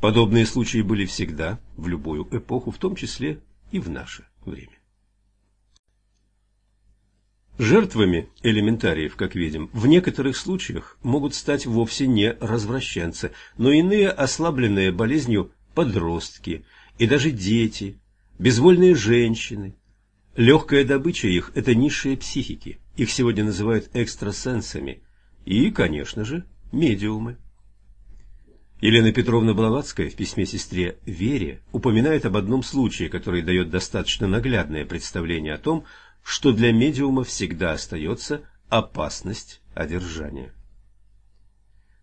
Подобные случаи были всегда, в любую эпоху, в том числе и в наше время. Жертвами элементариев, как видим, в некоторых случаях могут стать вовсе не развращенцы, но иные ослабленные болезнью подростки и даже дети, безвольные женщины. Легкая добыча их – это низшие психики, их сегодня называют экстрасенсами, и, конечно же, медиумы. Елена Петровна Блаватская в письме сестре Вере упоминает об одном случае, который дает достаточно наглядное представление о том, что для медиума всегда остается опасность одержания.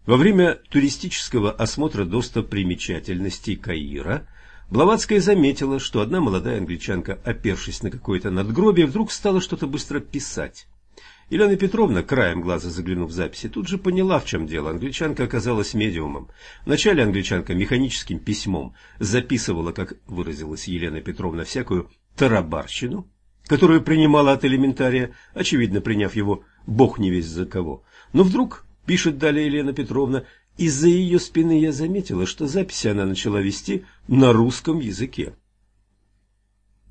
Во время туристического осмотра достопримечательностей Каира Блаватская заметила, что одна молодая англичанка, опершись на какое-то надгробие, вдруг стала что-то быстро писать. Елена Петровна, краем глаза заглянув в записи, тут же поняла, в чем дело. Англичанка оказалась медиумом. Вначале англичанка механическим письмом записывала, как выразилась Елена Петровна, всякую тарабарщину, которую принимала от элементария, очевидно приняв его бог не весь за кого. Но вдруг, пишет далее Елена Петровна, из-за ее спины я заметила, что записи она начала вести на русском языке.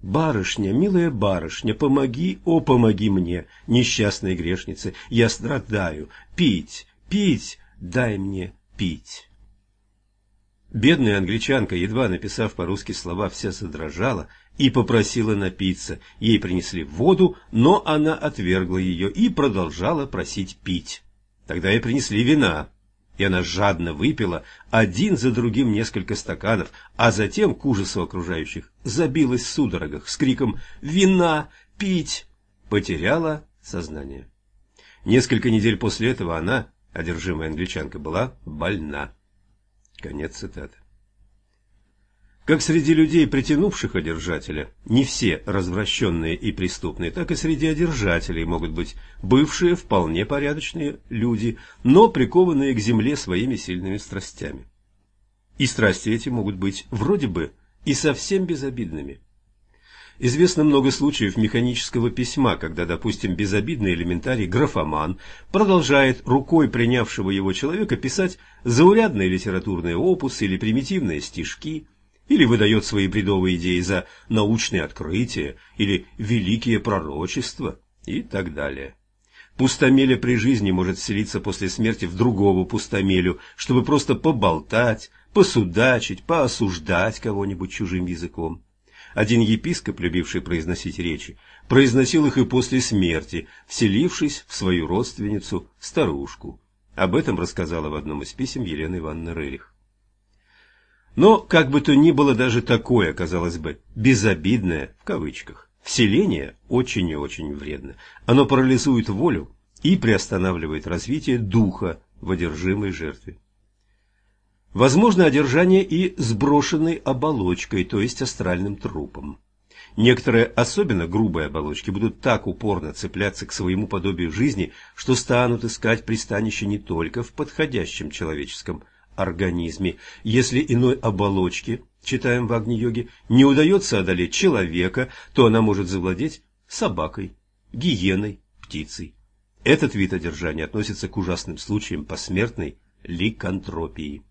Барышня, милая барышня, помоги, о, помоги мне, несчастной грешнице, я страдаю, пить, пить, дай мне пить. Бедная англичанка, едва написав по-русски слова, вся задрожала и попросила напиться. Ей принесли воду, но она отвергла ее и продолжала просить пить. Тогда ей принесли вина и она жадно выпила один за другим несколько стаканов, а затем, к ужасу окружающих, забилась в судорогах с криком «Вина! Пить!» потеряла сознание. Несколько недель после этого она, одержимая англичанка, была больна. Конец цитаты. Как среди людей, притянувших одержателя, не все развращенные и преступные, так и среди одержателей могут быть бывшие вполне порядочные люди, но прикованные к земле своими сильными страстями. И страсти эти могут быть вроде бы и совсем безобидными. Известно много случаев механического письма, когда, допустим, безобидный элементарий графоман продолжает рукой принявшего его человека писать заурядные литературные опусы или примитивные стишки – или выдает свои бредовые идеи за научные открытия или великие пророчества и так далее. Пустомеля при жизни может вселиться после смерти в другого пустомелю, чтобы просто поболтать, посудачить, поосуждать кого-нибудь чужим языком. Один епископ, любивший произносить речи, произносил их и после смерти, вселившись в свою родственницу, старушку. Об этом рассказала в одном из писем Елена Ивановна Рерих. Но, как бы то ни было, даже такое, казалось бы, безобидное, в кавычках, вселение очень и очень вредно. Оно парализует волю и приостанавливает развитие духа в одержимой жертве. Возможно одержание и сброшенной оболочкой, то есть астральным трупом. Некоторые особенно грубые оболочки будут так упорно цепляться к своему подобию жизни, что станут искать пристанище не только в подходящем человеческом организме. Если иной оболочке, читаем в Агни-йоге, не удается одолеть человека, то она может завладеть собакой, гиеной, птицей. Этот вид одержания относится к ужасным случаям посмертной ликантропии.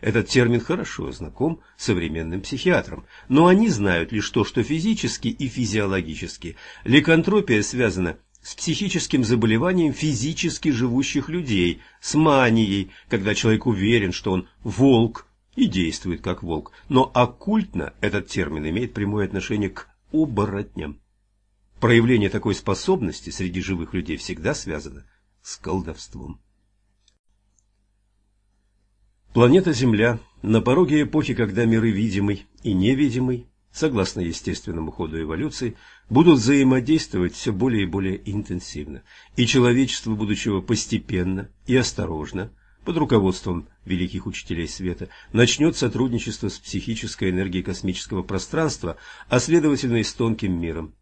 Этот термин хорошо знаком современным психиатрам, но они знают лишь то, что физически и физиологически ликантропия связана с психическим заболеванием физически живущих людей, с манией, когда человек уверен, что он волк и действует как волк. Но оккультно этот термин имеет прямое отношение к оборотням. Проявление такой способности среди живых людей всегда связано с колдовством. Планета Земля на пороге эпохи, когда миры видимый и невидимый согласно естественному ходу эволюции, будут взаимодействовать все более и более интенсивно, и человечество будущего постепенно и осторожно, под руководством великих учителей света, начнет сотрудничество с психической энергией космического пространства, а следовательно и с тонким миром.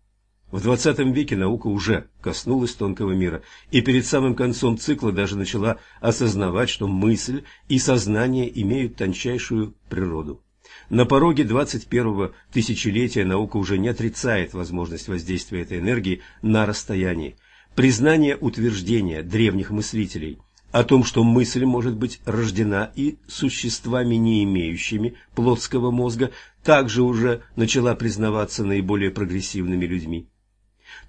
В XX веке наука уже коснулась тонкого мира, и перед самым концом цикла даже начала осознавать, что мысль и сознание имеют тончайшую природу. На пороге 21-го тысячелетия наука уже не отрицает возможность воздействия этой энергии на расстоянии. Признание утверждения древних мыслителей о том, что мысль может быть рождена и существами, не имеющими плотского мозга, также уже начала признаваться наиболее прогрессивными людьми.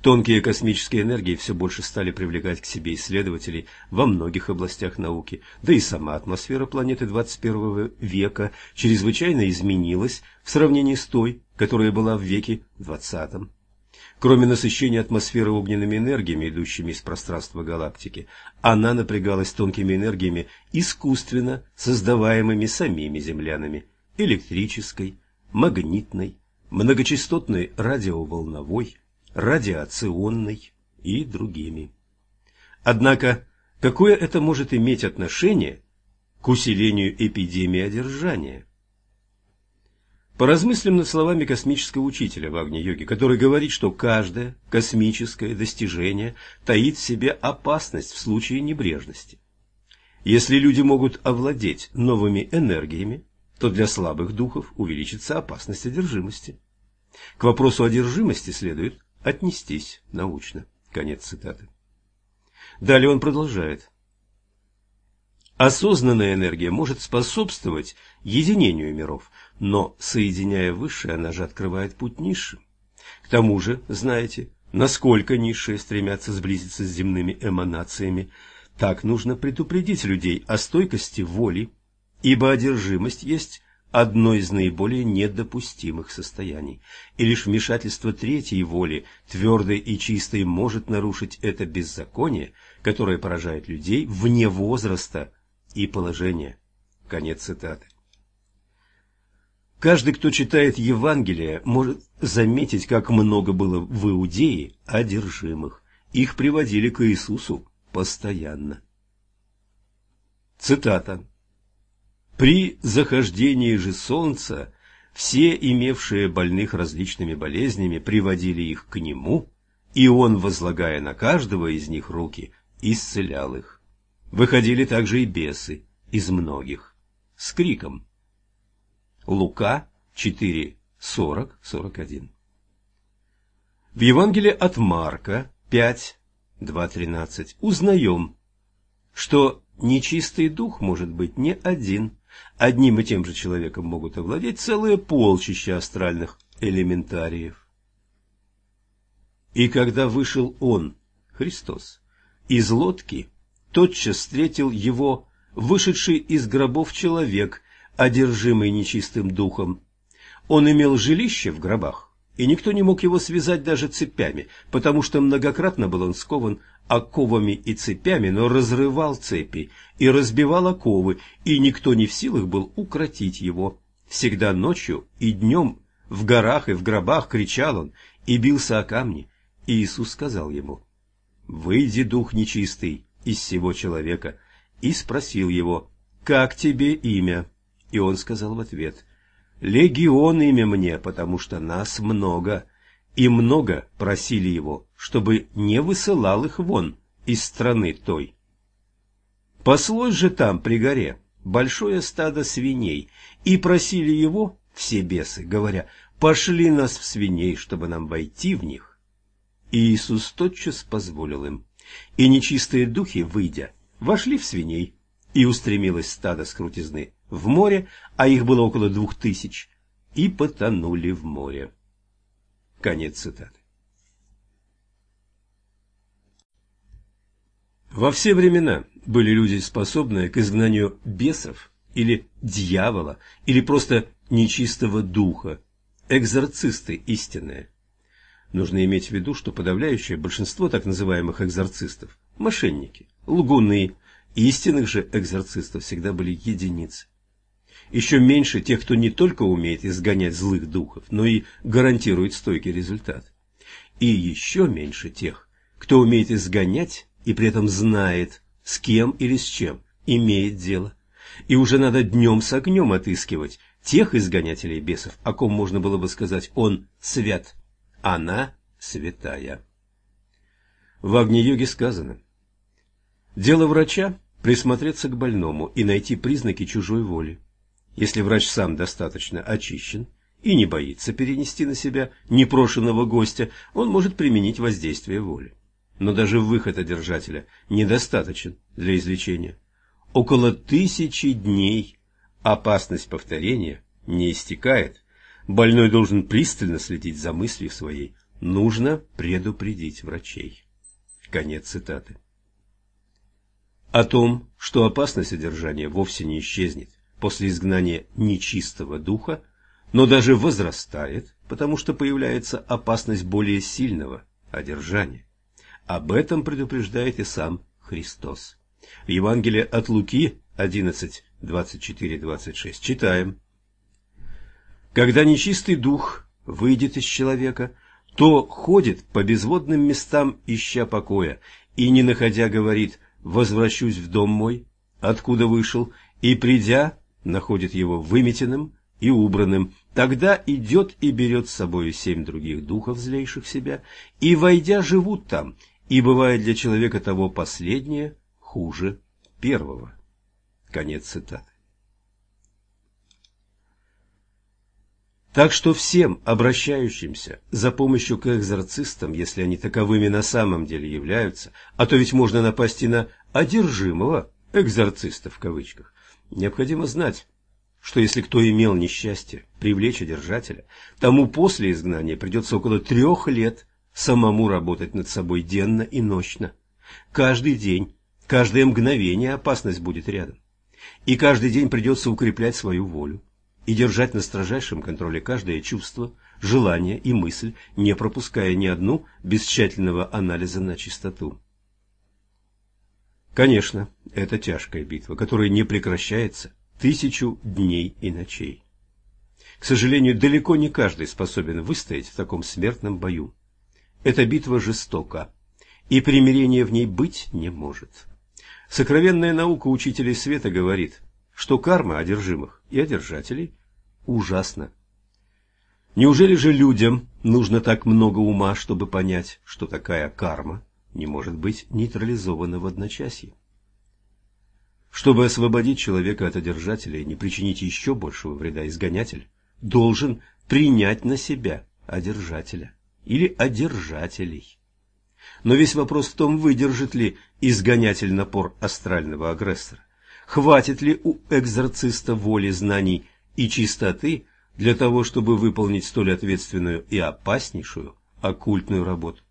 Тонкие космические энергии все больше стали привлекать к себе исследователей во многих областях науки, да и сама атмосфера планеты 21 века чрезвычайно изменилась в сравнении с той, которая была в веке 20. Кроме насыщения атмосферы огненными энергиями, идущими из пространства галактики, она напрягалась тонкими энергиями, искусственно создаваемыми самими землянами, электрической, магнитной, многочастотной радиоволновой, радиационной и другими. Однако, какое это может иметь отношение к усилению эпидемии одержания? Поразмыслим над словами космического учителя в Агни-йоге, который говорит, что каждое космическое достижение таит в себе опасность в случае небрежности. Если люди могут овладеть новыми энергиями, то для слабых духов увеличится опасность одержимости. К вопросу одержимости следует отнестись научно. Конец цитаты. Далее он продолжает. Осознанная энергия может способствовать единению миров, но, соединяя высшее, она же открывает путь низшим. К тому же, знаете, насколько низшие стремятся сблизиться с земными эманациями, так нужно предупредить людей о стойкости воли, ибо одержимость есть одно из наиболее недопустимых состояний, и лишь вмешательство третьей воли, твердой и чистой, может нарушить это беззаконие, которое поражает людей вне возраста и положения. Конец цитаты. Каждый, кто читает Евангелие, может заметить, как много было в Иудее одержимых. Их приводили к Иисусу постоянно. Цитата. При захождении же солнца все имевшие больных различными болезнями приводили их к нему, и он, возлагая на каждого из них руки, исцелял их. Выходили также и бесы из многих с криком. Лука 4, 40, 41. В Евангелии от Марка 5, 2, 13 узнаем, что нечистый дух может быть не один, Одним и тем же человеком могут овладеть целые полчища астральных элементариев. И когда вышел он, Христос, из лодки, тотчас встретил его вышедший из гробов человек, одержимый нечистым духом. Он имел жилище в гробах, и никто не мог его связать даже цепями, потому что многократно был он скован оковами и цепями, но разрывал цепи и разбивал оковы, и никто не в силах был укротить его. Всегда ночью и днем в горах и в гробах кричал он и бился о камни. И Иисус сказал ему, «Выйди, дух нечистый, из всего человека», и спросил его, «Как тебе имя?» И он сказал в ответ, «Легион имя мне, потому что нас много» и много просили его, чтобы не высылал их вон из страны той. Паслось же там при горе большое стадо свиней, и просили его все бесы, говоря, «Пошли нас в свиней, чтобы нам войти в них». И Иисус тотчас позволил им, и нечистые духи, выйдя, вошли в свиней, и устремилось стадо с крутизны в море, а их было около двух тысяч, и потонули в море. Конец цитаты. Во все времена были люди, способные к изгнанию бесов или дьявола, или просто нечистого духа, экзорцисты истинные. Нужно иметь в виду, что подавляющее большинство так называемых экзорцистов – мошенники, лгуны, истинных же экзорцистов всегда были единицы. Еще меньше тех, кто не только умеет изгонять злых духов, но и гарантирует стойкий результат. И еще меньше тех, кто умеет изгонять и при этом знает, с кем или с чем имеет дело. И уже надо днем с огнем отыскивать тех изгонятелей бесов, о ком можно было бы сказать «он свят», «она святая». В Агни-йоге сказано «Дело врача – присмотреться к больному и найти признаки чужой воли. Если врач сам достаточно очищен и не боится перенести на себя непрошенного гостя, он может применить воздействие воли. Но даже выход одержателя недостаточен для излечения. Около тысячи дней опасность повторения не истекает. Больной должен пристально следить за мыслью своей. Нужно предупредить врачей. Конец цитаты. О том, что опасность одержания вовсе не исчезнет после изгнания нечистого духа, но даже возрастает, потому что появляется опасность более сильного одержания. Об этом предупреждает и сам Христос. В Евангелии от Луки 11, 24-26 читаем. «Когда нечистый дух выйдет из человека, то ходит по безводным местам, ища покоя, и, не находя, говорит, «Возвращусь в дом мой, откуда вышел, и, придя, находит его выметенным и убранным. Тогда идет и берет с собой семь других духов, злейших себя, и, войдя, живут там, и бывает для человека того последнее хуже первого. Конец цитаты. Так что всем обращающимся за помощью к экзорцистам, если они таковыми на самом деле являются, а то ведь можно напасть и на «одержимого» экзорциста в кавычках, Необходимо знать, что если кто имел несчастье привлечь одержателя, тому после изгнания придется около трех лет самому работать над собой денно и ночно. Каждый день, каждое мгновение опасность будет рядом. И каждый день придется укреплять свою волю и держать на строжайшем контроле каждое чувство, желание и мысль, не пропуская ни одну без тщательного анализа на чистоту. Конечно, это тяжкая битва, которая не прекращается тысячу дней и ночей. К сожалению, далеко не каждый способен выстоять в таком смертном бою. Эта битва жестока, и примирения в ней быть не может. Сокровенная наука учителей света говорит, что карма одержимых и одержателей ужасна. Неужели же людям нужно так много ума, чтобы понять, что такая карма не может быть нейтрализовано в одночасье. Чтобы освободить человека от одержателя и не причинить еще большего вреда, изгонятель должен принять на себя одержателя или одержателей. Но весь вопрос в том, выдержит ли изгонятель напор астрального агрессора, хватит ли у экзорциста воли, знаний и чистоты для того, чтобы выполнить столь ответственную и опаснейшую оккультную работу.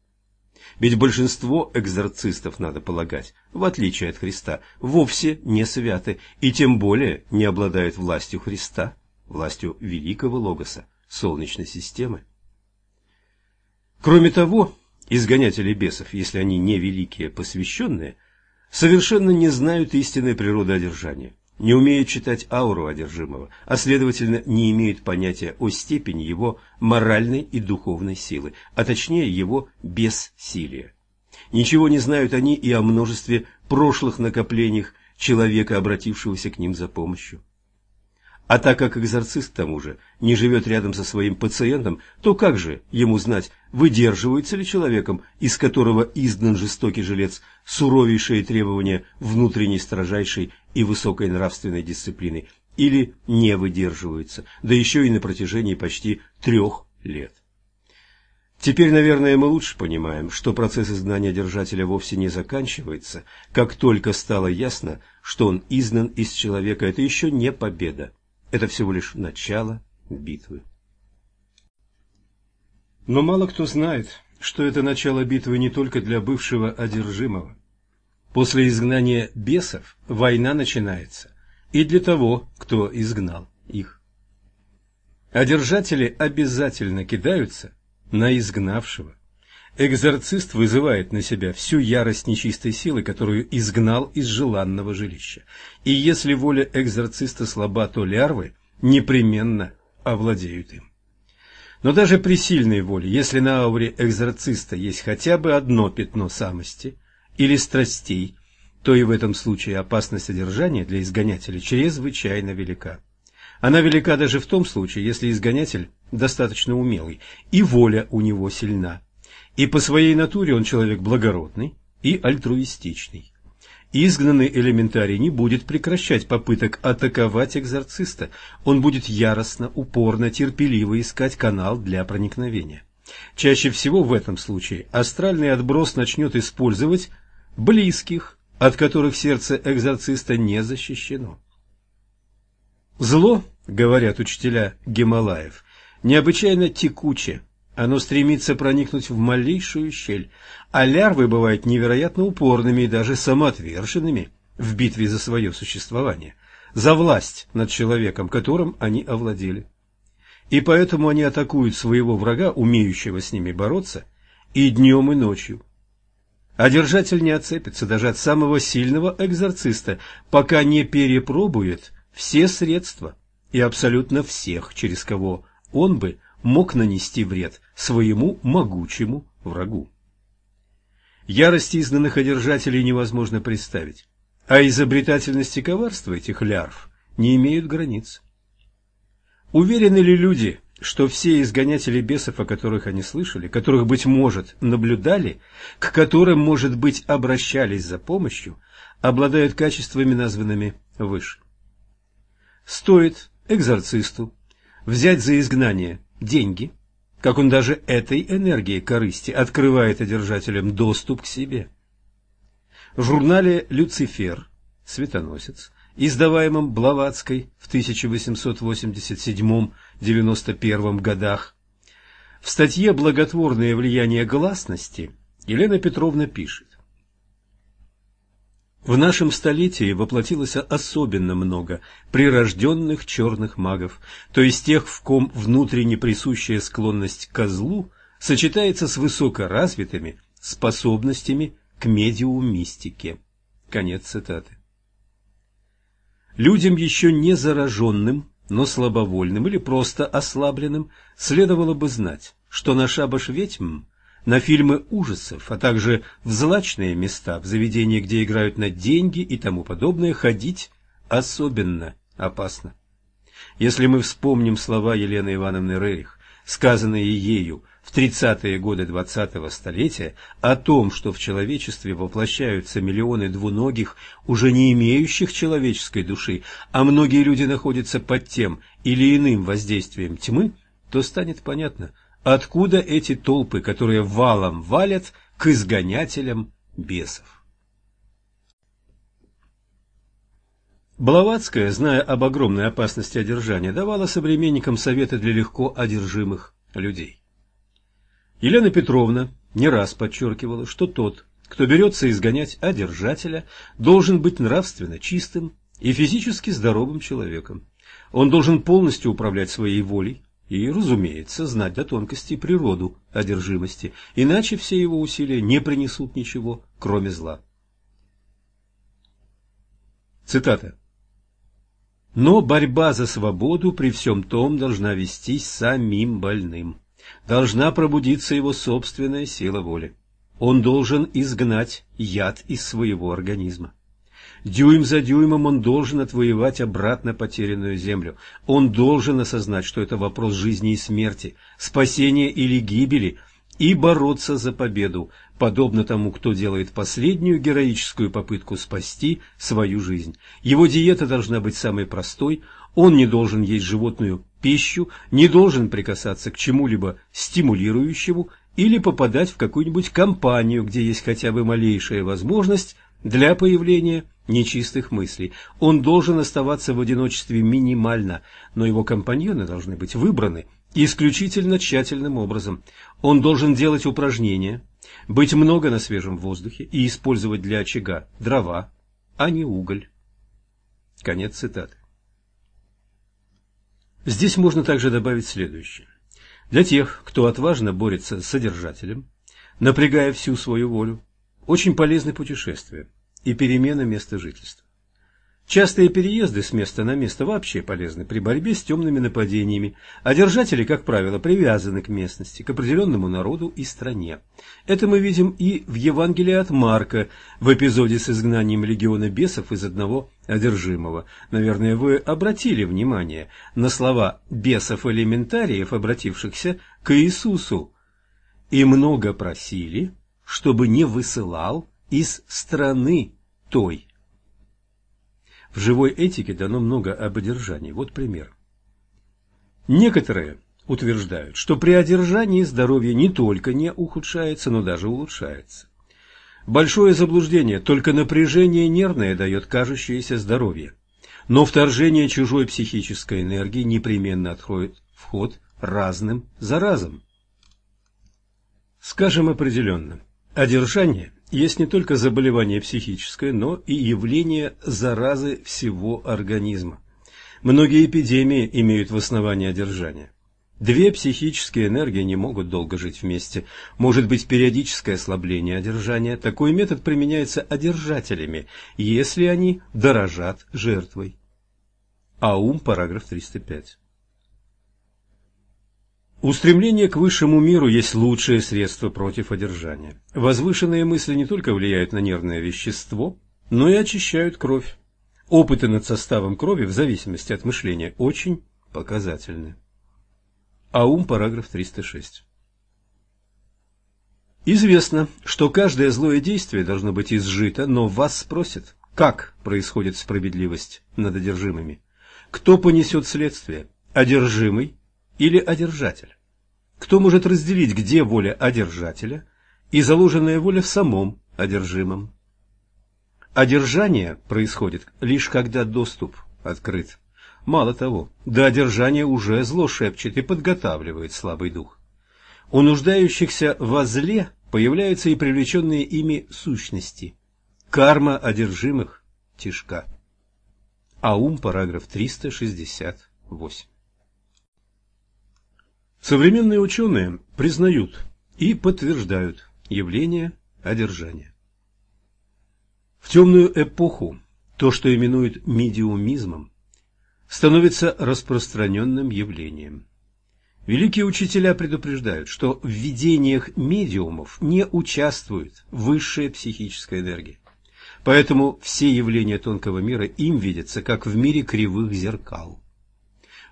Ведь большинство экзорцистов, надо полагать, в отличие от Христа, вовсе не святы и тем более не обладают властью Христа, властью великого Логоса, Солнечной системы. Кроме того, изгонятели бесов, если они не великие посвященные, совершенно не знают истинной природы одержания не умеют читать ауру одержимого, а следовательно не имеют понятия о степени его моральной и духовной силы, а точнее его бессилия. Ничего не знают они и о множестве прошлых накоплениях человека, обратившегося к ним за помощью. А так как экзорцист, к тому же, не живет рядом со своим пациентом, то как же ему знать, выдерживается ли человеком, из которого изгнан жестокий жилец, суровейшие требования внутренней строжайшей и высокой нравственной дисциплины, или не выдерживаются, да еще и на протяжении почти трех лет. Теперь, наверное, мы лучше понимаем, что процесс изгнания держателя вовсе не заканчивается, как только стало ясно, что он изгнан из человека, это еще не победа. Это всего лишь начало битвы. Но мало кто знает, что это начало битвы не только для бывшего одержимого. После изгнания бесов война начинается и для того, кто изгнал их. Одержатели обязательно кидаются на изгнавшего. Экзорцист вызывает на себя всю ярость нечистой силы, которую изгнал из желанного жилища. И если воля экзорциста слаба, то лярвы непременно овладеют им. Но даже при сильной воле, если на ауре экзорциста есть хотя бы одно пятно самости или страстей, то и в этом случае опасность содержания для изгонятеля чрезвычайно велика. Она велика даже в том случае, если изгонятель достаточно умелый и воля у него сильна. И по своей натуре он человек благородный и альтруистичный. Изгнанный элементарий не будет прекращать попыток атаковать экзорциста. Он будет яростно, упорно, терпеливо искать канал для проникновения. Чаще всего в этом случае астральный отброс начнет использовать близких, от которых сердце экзорциста не защищено. Зло, говорят учителя Гималаев, необычайно текуче, оно стремится проникнуть в малейшую щель, а лярвы бывают невероятно упорными и даже самоотверженными в битве за свое существование, за власть над человеком, которым они овладели. И поэтому они атакуют своего врага, умеющего с ними бороться, и днем, и ночью. А не отцепится даже от самого сильного экзорциста, пока не перепробует все средства и абсолютно всех, через кого он бы мог нанести вред своему могучему врагу. Ярости изгнанных одержателей невозможно представить, а изобретательность и коварство этих лярв не имеют границ. Уверены ли люди, что все изгонятели бесов, о которых они слышали, которых, быть может, наблюдали, к которым, может быть, обращались за помощью, обладают качествами, названными выше? Стоит экзорцисту взять за изгнание деньги, как он даже этой энергией корысти открывает одержателям доступ к себе. В журнале «Люцифер» «Светоносец», издаваемом Блаватской в 1887-91 годах, в статье «Благотворное влияние гласности» Елена Петровна пишет в нашем столетии воплотилось особенно много прирожденных черных магов, то есть тех, в ком внутренне присущая склонность к злу сочетается с высокоразвитыми способностями к медиумистике. Конец цитаты. Людям еще не зараженным, но слабовольным или просто ослабленным следовало бы знать, что на шабаш ведьм на фильмы ужасов, а также в злачные места, в заведения, где играют на деньги и тому подобное, ходить особенно опасно. Если мы вспомним слова Елены Ивановны Рерих, сказанные ею в 30-е годы 20-го столетия о том, что в человечестве воплощаются миллионы двуногих, уже не имеющих человеческой души, а многие люди находятся под тем или иным воздействием тьмы, то станет понятно – Откуда эти толпы, которые валом валят к изгонятелям бесов? Блаватская, зная об огромной опасности одержания, давала современникам советы для легко одержимых людей. Елена Петровна не раз подчеркивала, что тот, кто берется изгонять одержателя, должен быть нравственно чистым и физически здоровым человеком. Он должен полностью управлять своей волей, и, разумеется, знать до тонкости природу одержимости, иначе все его усилия не принесут ничего, кроме зла. Цитата. Но борьба за свободу при всем том должна вестись самим больным. Должна пробудиться его собственная сила воли. Он должен изгнать яд из своего организма. Дюйм за дюймом он должен отвоевать обратно потерянную землю. Он должен осознать, что это вопрос жизни и смерти, спасения или гибели, и бороться за победу, подобно тому, кто делает последнюю героическую попытку спасти свою жизнь. Его диета должна быть самой простой, он не должен есть животную пищу, не должен прикасаться к чему-либо стимулирующему или попадать в какую-нибудь компанию, где есть хотя бы малейшая возможность для появления нечистых мыслей. Он должен оставаться в одиночестве минимально, но его компаньоны должны быть выбраны исключительно тщательным образом. Он должен делать упражнения, быть много на свежем воздухе и использовать для очага дрова, а не уголь. Конец цитаты. Здесь можно также добавить следующее. Для тех, кто отважно борется с содержателем, напрягая всю свою волю. Очень полезны путешествия и перемена места жительства. Частые переезды с места на место вообще полезны при борьбе с темными нападениями, а держатели, как правило, привязаны к местности, к определенному народу и стране. Это мы видим и в Евангелии от Марка, в эпизоде с изгнанием легиона бесов из одного одержимого. Наверное, вы обратили внимание на слова бесов-элементариев, обратившихся к Иисусу. «И много просили, чтобы не высылал из страны той». В живой этике дано много об одержании. Вот пример. Некоторые утверждают, что при одержании здоровье не только не ухудшается, но даже улучшается. Большое заблуждение, только напряжение нервное дает кажущееся здоровье. Но вторжение чужой психической энергии непременно откроет вход разным заразам. Скажем определенно, одержание есть не только заболевание психическое, но и явление заразы всего организма. Многие эпидемии имеют в основании одержания. Две психические энергии не могут долго жить вместе. Может быть периодическое ослабление одержания. Такой метод применяется одержателями, если они дорожат жертвой. Аум, параграф 305. Устремление к высшему миру есть лучшее средство против одержания. Возвышенные мысли не только влияют на нервное вещество, но и очищают кровь. Опыты над составом крови в зависимости от мышления очень показательны. Аум, параграф 306. Известно, что каждое злое действие должно быть изжито, но вас спросят, как происходит справедливость над одержимыми? Кто понесет следствие, одержимый или одержатель? Кто может разделить, где воля одержателя и заложенная воля в самом одержимом? Одержание происходит лишь когда доступ открыт. Мало того, до одержания уже зло шепчет и подготавливает слабый дух. У нуждающихся во зле появляются и привлеченные ими сущности. Карма одержимых тишка. Аум, параграф 368. Современные ученые признают и подтверждают явление одержания. В темную эпоху то, что именуют медиумизмом, становится распространенным явлением. Великие учителя предупреждают, что в видениях медиумов не участвует высшая психическая энергия. Поэтому все явления тонкого мира им видятся, как в мире кривых зеркал.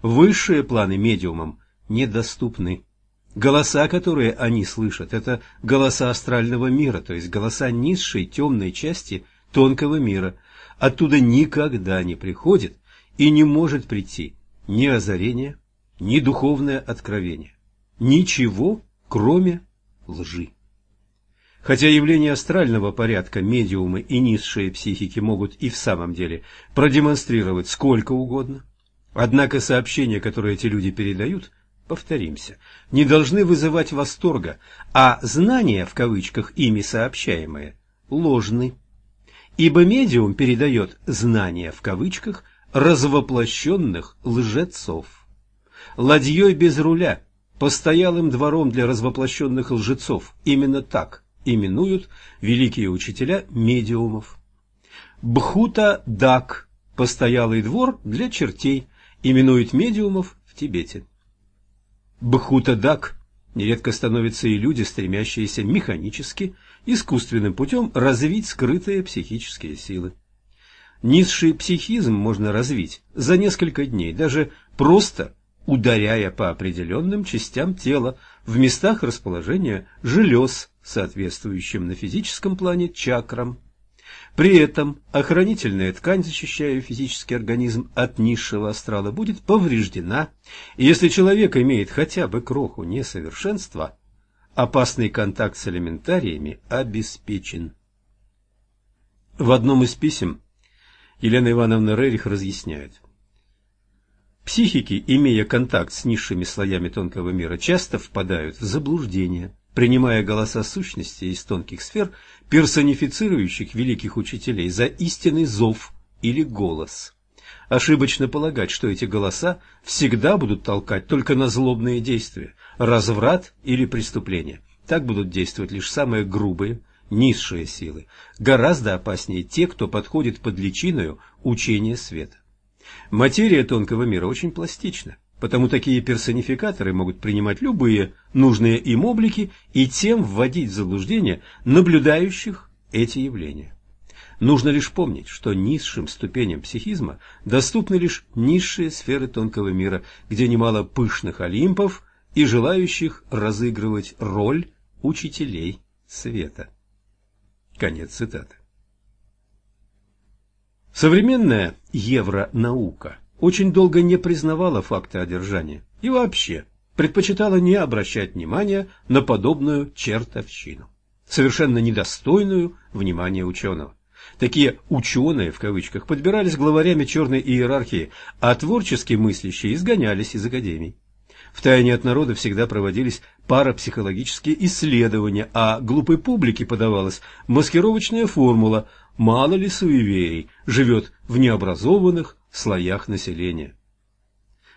Высшие планы медиумам недоступны. Голоса, которые они слышат, это голоса астрального мира, то есть голоса низшей темной части тонкого мира. Оттуда никогда не приходит и не может прийти ни озарение, ни духовное откровение. Ничего, кроме лжи. Хотя явления астрального порядка медиумы и низшие психики могут и в самом деле продемонстрировать сколько угодно, однако сообщения, которые эти люди передают – повторимся, не должны вызывать восторга, а знания, в кавычках, ими сообщаемые, ложны. Ибо медиум передает знания, в кавычках, развоплощенных лжецов. Ладьей без руля, постоялым двором для развоплощенных лжецов, именно так именуют великие учителя медиумов. Бхута Дак, постоялый двор для чертей, именует медиумов в Тибете. Бхута-дак нередко становятся и люди, стремящиеся механически, искусственным путем развить скрытые психические силы. Низший психизм можно развить за несколько дней, даже просто ударяя по определенным частям тела в местах расположения желез, соответствующим на физическом плане чакрам. При этом охранительная ткань, защищая физический организм от низшего астрала, будет повреждена, и если человек имеет хотя бы кроху несовершенства, опасный контакт с элементариями обеспечен. В одном из писем Елена Ивановна Рерих разъясняет. Психики, имея контакт с низшими слоями тонкого мира, часто впадают в заблуждение, принимая голоса сущности из тонких сфер – персонифицирующих великих учителей за истинный зов или голос. Ошибочно полагать, что эти голоса всегда будут толкать только на злобные действия, разврат или преступления. Так будут действовать лишь самые грубые, низшие силы. Гораздо опаснее те, кто подходит под личиною учения света. Материя тонкого мира очень пластична, потому такие персонификаторы могут принимать любые нужные им облики и тем вводить в заблуждение наблюдающих эти явления. Нужно лишь помнить, что низшим ступеням психизма доступны лишь низшие сферы тонкого мира, где немало пышных олимпов и желающих разыгрывать роль учителей света. Конец цитаты. Современная евронаука очень долго не признавала факты одержания и вообще предпочитала не обращать внимания на подобную чертовщину, совершенно недостойную внимания ученого. Такие «ученые» в кавычках подбирались главарями черной иерархии, а творчески мыслящие изгонялись из академий. В тайне от народа всегда проводились парапсихологические исследования, а глупой публике подавалась маскировочная формула «мало ли суеверий живет в необразованных слоях населения».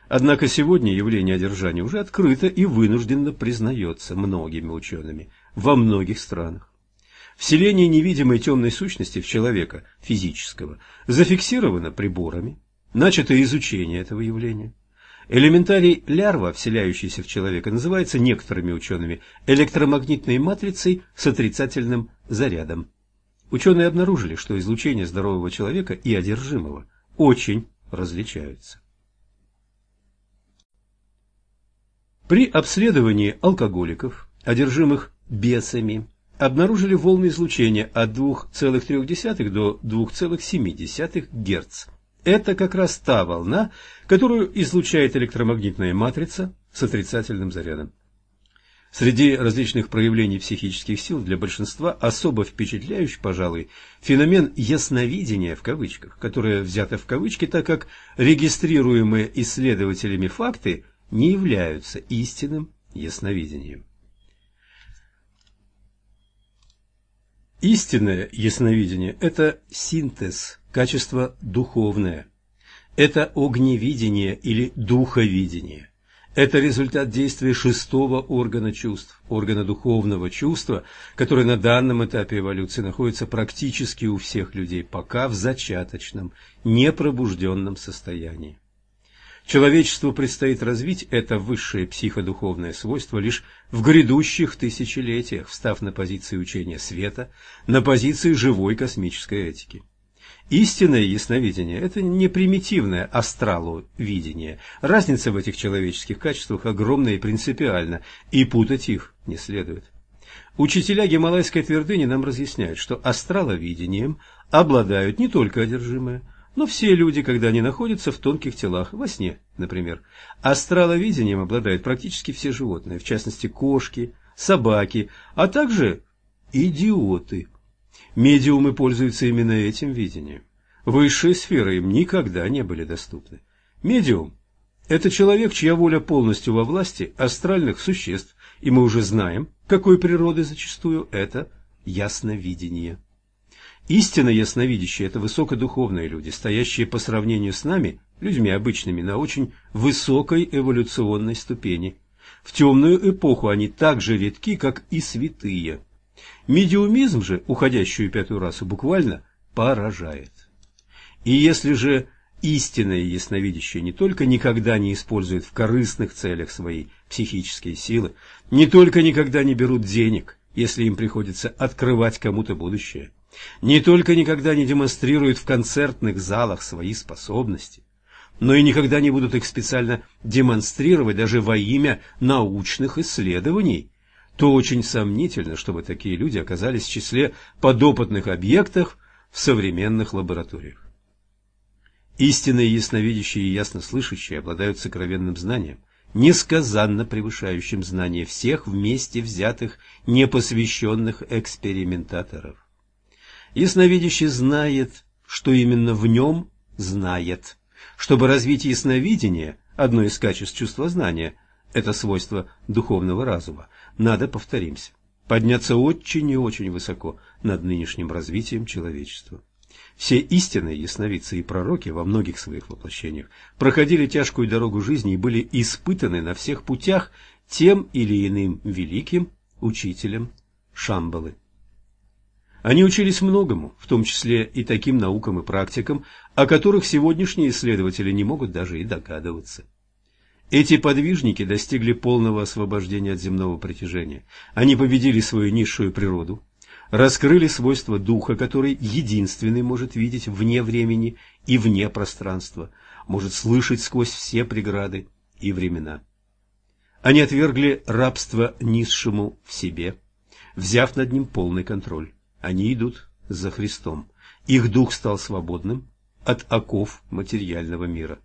Однако сегодня явление одержания уже открыто и вынужденно признается многими учеными во многих странах. Вселение невидимой темной сущности в человека, физического, зафиксировано приборами, начато изучение этого явления. Элементарий лярва, вселяющийся в человека, называется некоторыми учеными электромагнитной матрицей с отрицательным зарядом. Ученые обнаружили, что излучение здорового человека и одержимого очень различаются. При обследовании алкоголиков, одержимых бесами, обнаружили волны излучения от 2,3 до 2,7 Гц. Это как раз та волна, которую излучает электромагнитная матрица с отрицательным зарядом. Среди различных проявлений психических сил для большинства особо впечатляющий, пожалуй, феномен «ясновидения» в кавычках, которое взято в кавычки, так как регистрируемые исследователями факты не являются истинным ясновидением. Истинное ясновидение – это синтез качество духовное. Это огневидение или духовидение. Это результат действия шестого органа чувств, органа духовного чувства, который на данном этапе эволюции находится практически у всех людей, пока в зачаточном, непробужденном состоянии. Человечеству предстоит развить это высшее психодуховное свойство лишь в грядущих тысячелетиях, встав на позиции учения света, на позиции живой космической этики. Истинное ясновидение – это не примитивное астраловидение. Разница в этих человеческих качествах огромна и принципиальна, и путать их не следует. Учителя гималайской твердыни нам разъясняют, что астраловидением обладают не только одержимые, но все люди, когда они находятся в тонких телах, во сне, например. Астраловидением обладают практически все животные, в частности кошки, собаки, а также идиоты – Медиумы пользуются именно этим видением. Высшие сферы им никогда не были доступны. Медиум – это человек, чья воля полностью во власти астральных существ, и мы уже знаем, какой природы зачастую это ясновидение. Истинно ясновидящие – это высокодуховные люди, стоящие по сравнению с нами, людьми обычными, на очень высокой эволюционной ступени. В темную эпоху они так же редки, как и святые – Медиумизм же уходящую пятую расу буквально поражает. И если же истинное ясновидящее не только никогда не использует в корыстных целях свои психические силы, не только никогда не берут денег, если им приходится открывать кому-то будущее, не только никогда не демонстрируют в концертных залах свои способности, но и никогда не будут их специально демонстрировать даже во имя научных исследований, то очень сомнительно, чтобы такие люди оказались в числе подопытных объектов в современных лабораториях. Истинные ясновидящие и яснослышащие обладают сокровенным знанием, несказанно превышающим знания всех вместе взятых непосвященных экспериментаторов. Ясновидящий знает, что именно в нем знает. Чтобы развить ясновидение, одно из качеств чувства знания – это свойство духовного разума, надо, повторимся, подняться очень и очень высоко над нынешним развитием человечества. Все истинные ясновидцы и пророки во многих своих воплощениях проходили тяжкую дорогу жизни и были испытаны на всех путях тем или иным великим учителем Шамбалы. Они учились многому, в том числе и таким наукам и практикам, о которых сегодняшние исследователи не могут даже и догадываться. Эти подвижники достигли полного освобождения от земного притяжения. Они победили свою низшую природу, раскрыли свойства духа, который единственный может видеть вне времени и вне пространства, может слышать сквозь все преграды и времена. Они отвергли рабство низшему в себе, взяв над ним полный контроль. Они идут за Христом. Их дух стал свободным от оков материального мира.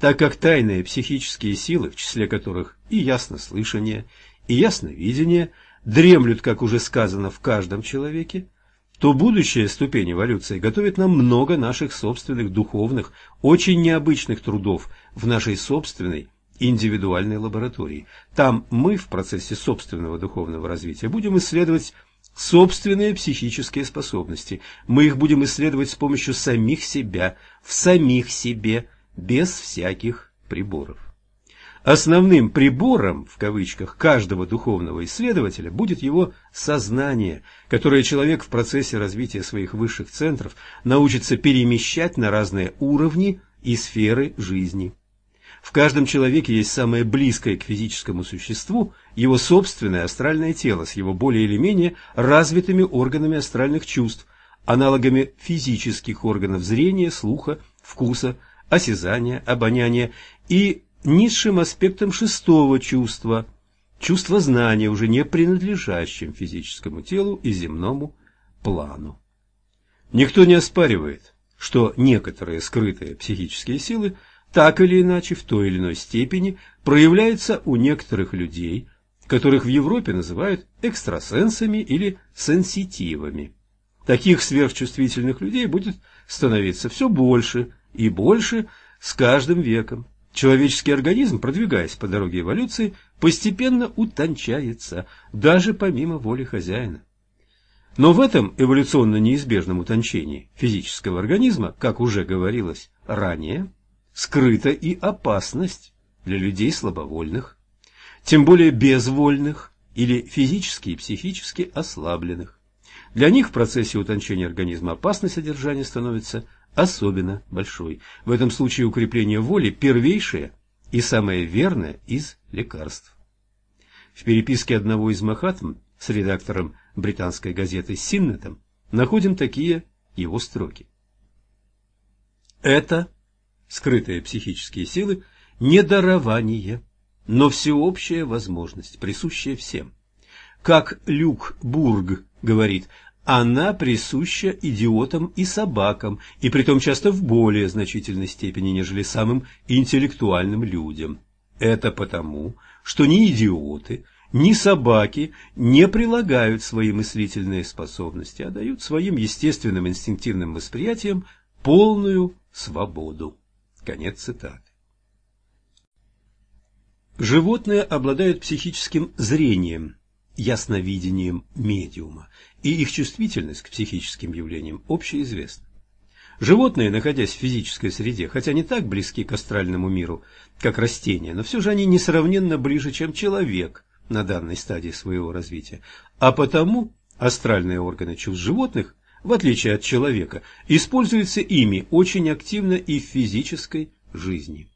Так как тайные психические силы, в числе которых и яснослышание, и ясновидение, дремлют, как уже сказано, в каждом человеке, то будущая ступень эволюции готовит нам много наших собственных духовных, очень необычных трудов в нашей собственной индивидуальной лаборатории. Там мы в процессе собственного духовного развития будем исследовать собственные психические способности. Мы их будем исследовать с помощью самих себя, в самих себе, без всяких приборов. Основным «прибором» в кавычках каждого духовного исследователя будет его сознание, которое человек в процессе развития своих высших центров научится перемещать на разные уровни и сферы жизни. В каждом человеке есть самое близкое к физическому существу его собственное астральное тело с его более или менее развитыми органами астральных чувств, аналогами физических органов зрения, слуха, вкуса, осязания, обоняния и низшим аспектом шестого чувства, чувства знания, уже не принадлежащим физическому телу и земному плану. Никто не оспаривает, что некоторые скрытые психические силы так или иначе в той или иной степени проявляются у некоторых людей, которых в Европе называют экстрасенсами или сенситивами. Таких сверхчувствительных людей будет становиться все больше и больше с каждым веком. Человеческий организм, продвигаясь по дороге эволюции, постепенно утончается, даже помимо воли хозяина. Но в этом эволюционно неизбежном утончении физического организма, как уже говорилось ранее, скрыта и опасность для людей слабовольных, тем более безвольных или физически и психически ослабленных. Для них в процессе утончения организма опасность содержания становится особенно большой. В этом случае укрепление воли – первейшее и самое верное из лекарств. В переписке одного из Махатм с редактором британской газеты Синнетом находим такие его строки. Это скрытые психические силы не дарование, но всеобщая возможность, присущая всем. Как Люк Бург говорит, она присуща идиотам и собакам, и притом часто в более значительной степени, нежели самым интеллектуальным людям. Это потому, что ни идиоты, ни собаки не прилагают свои мыслительные способности, а дают своим естественным инстинктивным восприятиям полную свободу. Конец цитаты. Животные обладают психическим зрением, ясновидением медиума, и их чувствительность к психическим явлениям общеизвестна. Животные, находясь в физической среде, хотя не так близки к астральному миру, как растения, но все же они несравненно ближе, чем человек на данной стадии своего развития, а потому астральные органы чувств животных, в отличие от человека, используются ими очень активно и в физической жизни.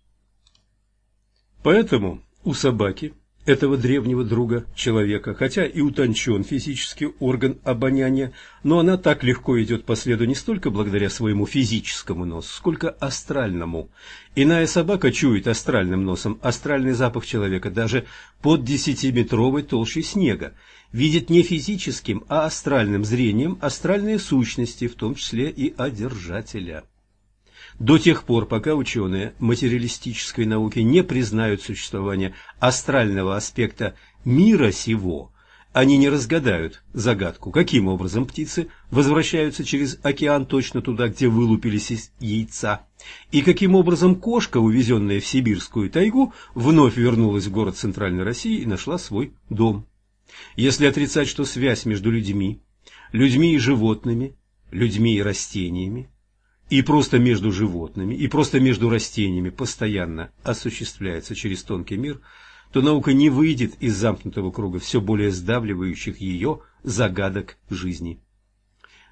Поэтому у собаки, этого древнего друга человека, хотя и утончен физический орган обоняния, но она так легко идет по следу не столько благодаря своему физическому носу, сколько астральному. Иная собака чует астральным носом астральный запах человека даже под десятиметровой толщей снега, видит не физическим, а астральным зрением астральные сущности, в том числе и одержателя. До тех пор, пока ученые материалистической науки не признают существование астрального аспекта мира сего, они не разгадают загадку, каким образом птицы возвращаются через океан точно туда, где вылупились из яйца, и каким образом кошка, увезенная в сибирскую тайгу, вновь вернулась в город Центральной России и нашла свой дом. Если отрицать, что связь между людьми, людьми и животными, людьми и растениями, и просто между животными, и просто между растениями постоянно осуществляется через тонкий мир, то наука не выйдет из замкнутого круга все более сдавливающих ее загадок жизни.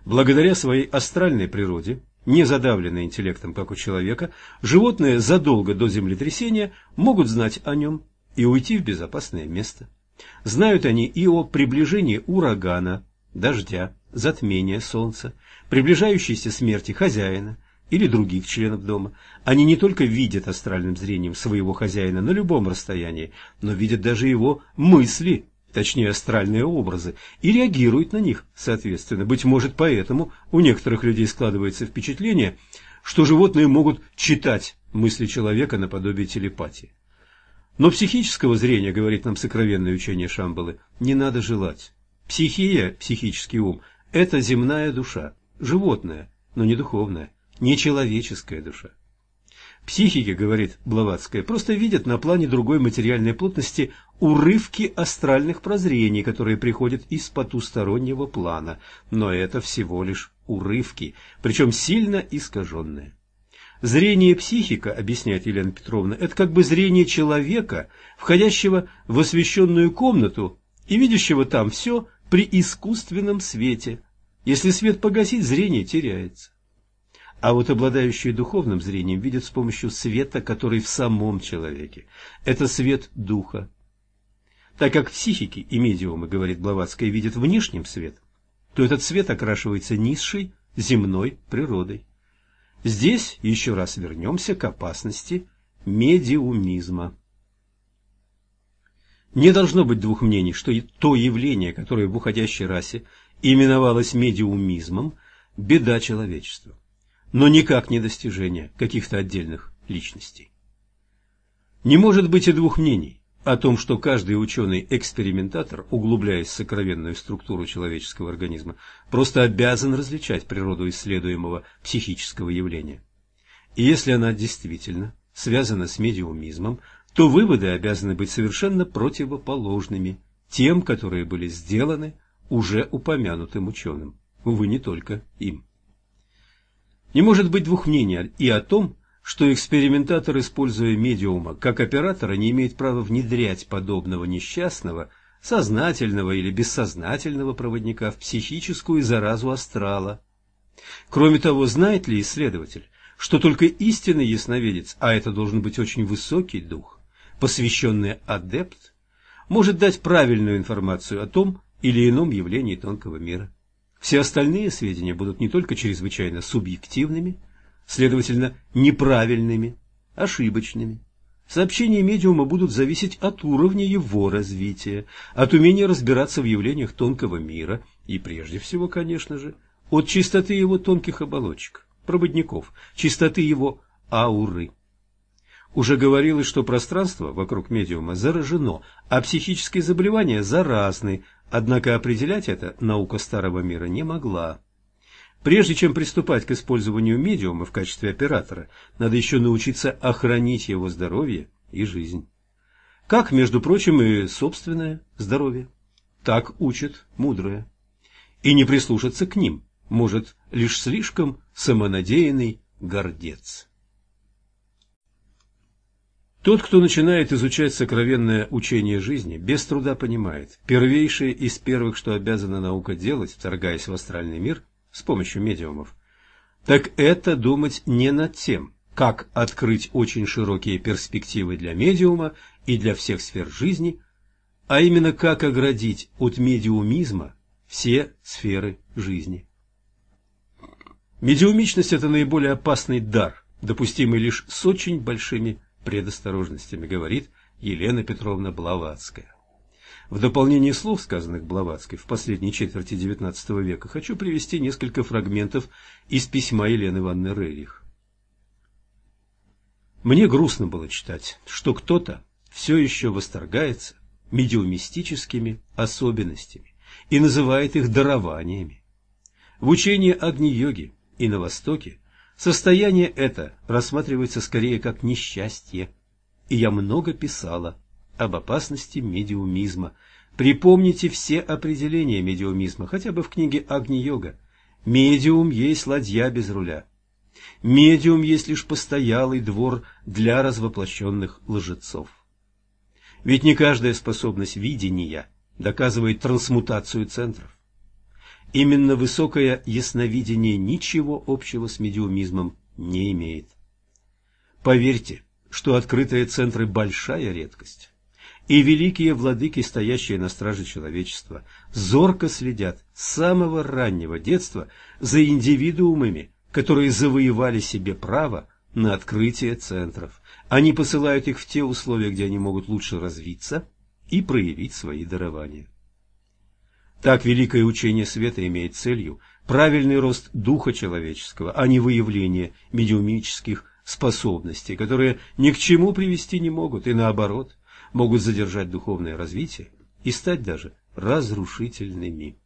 Благодаря своей астральной природе, не задавленной интеллектом, как у человека, животные задолго до землетрясения могут знать о нем и уйти в безопасное место. Знают они и о приближении урагана, дождя, затмения солнца, приближающейся смерти хозяина или других членов дома. Они не только видят астральным зрением своего хозяина на любом расстоянии, но видят даже его мысли, точнее астральные образы, и реагируют на них соответственно. Быть может, поэтому у некоторых людей складывается впечатление, что животные могут читать мысли человека наподобие телепатии. Но психического зрения, говорит нам сокровенное учение Шамбалы, не надо желать. Психия, психический ум, это земная душа, животная, но не духовная, не человеческая душа. Психики, говорит Блаватская, просто видят на плане другой материальной плотности урывки астральных прозрений, которые приходят из потустороннего плана, но это всего лишь урывки, причем сильно искаженные. Зрение психика, объясняет Елена Петровна, это как бы зрение человека, входящего в освещенную комнату и видящего там все при искусственном свете. Если свет погасить, зрение теряется. А вот обладающие духовным зрением видят с помощью света, который в самом человеке. Это свет духа. Так как психики и медиумы, говорит Блаватская, видят внешним свет, то этот свет окрашивается низшей земной природой. Здесь еще раз вернемся к опасности медиумизма. Не должно быть двух мнений, что то явление, которое в уходящей расе именовалось медиумизмом, беда человечества но никак не достижение каких-то отдельных личностей. Не может быть и двух мнений о том, что каждый ученый-экспериментатор, углубляясь в сокровенную структуру человеческого организма, просто обязан различать природу исследуемого психического явления. И если она действительно связана с медиумизмом, то выводы обязаны быть совершенно противоположными тем, которые были сделаны уже упомянутым ученым, увы, не только им. Не может быть двух мнений и о том, что экспериментатор, используя медиума как оператора, не имеет права внедрять подобного несчастного, сознательного или бессознательного проводника в психическую заразу астрала. Кроме того, знает ли исследователь, что только истинный ясновидец, а это должен быть очень высокий дух, посвященный адепт, может дать правильную информацию о том или ином явлении тонкого мира. Все остальные сведения будут не только чрезвычайно субъективными, следовательно, неправильными, ошибочными. Сообщения медиума будут зависеть от уровня его развития, от умения разбираться в явлениях тонкого мира и, прежде всего, конечно же, от чистоты его тонких оболочек, проводников, чистоты его ауры. Уже говорилось, что пространство вокруг медиума заражено, а психические заболевания заразны, Однако определять это наука старого мира не могла. Прежде чем приступать к использованию медиума в качестве оператора, надо еще научиться охранить его здоровье и жизнь. Как, между прочим, и собственное здоровье. Так учат мудрые. И не прислушаться к ним может лишь слишком самонадеянный гордец. Тот, кто начинает изучать сокровенное учение жизни, без труда понимает, первейшее из первых, что обязана наука делать, вторгаясь в астральный мир с помощью медиумов, так это думать не над тем, как открыть очень широкие перспективы для медиума и для всех сфер жизни, а именно как оградить от медиумизма все сферы жизни. Медиумичность – это наиболее опасный дар, допустимый лишь с очень большими предосторожностями, говорит Елена Петровна Блаватская. В дополнение слов, сказанных Блаватской в последней четверти XIX века, хочу привести несколько фрагментов из письма Елены Ивановны Рерих. Мне грустно было читать, что кто-то все еще восторгается медиумистическими особенностями и называет их дарованиями. В учении Агни-йоги и на Востоке Состояние это рассматривается скорее как несчастье. И я много писала об опасности медиумизма. Припомните все определения медиумизма, хотя бы в книге Агни-йога. Медиум есть ладья без руля. Медиум есть лишь постоялый двор для развоплощенных лжецов. Ведь не каждая способность видения доказывает трансмутацию центров. Именно высокое ясновидение ничего общего с медиумизмом не имеет. Поверьте, что открытые центры – большая редкость. И великие владыки, стоящие на страже человечества, зорко следят с самого раннего детства за индивидуумами, которые завоевали себе право на открытие центров. Они посылают их в те условия, где они могут лучше развиться и проявить свои дарования. Так великое учение света имеет целью правильный рост духа человеческого, а не выявление медиумических способностей, которые ни к чему привести не могут и наоборот могут задержать духовное развитие и стать даже разрушительными.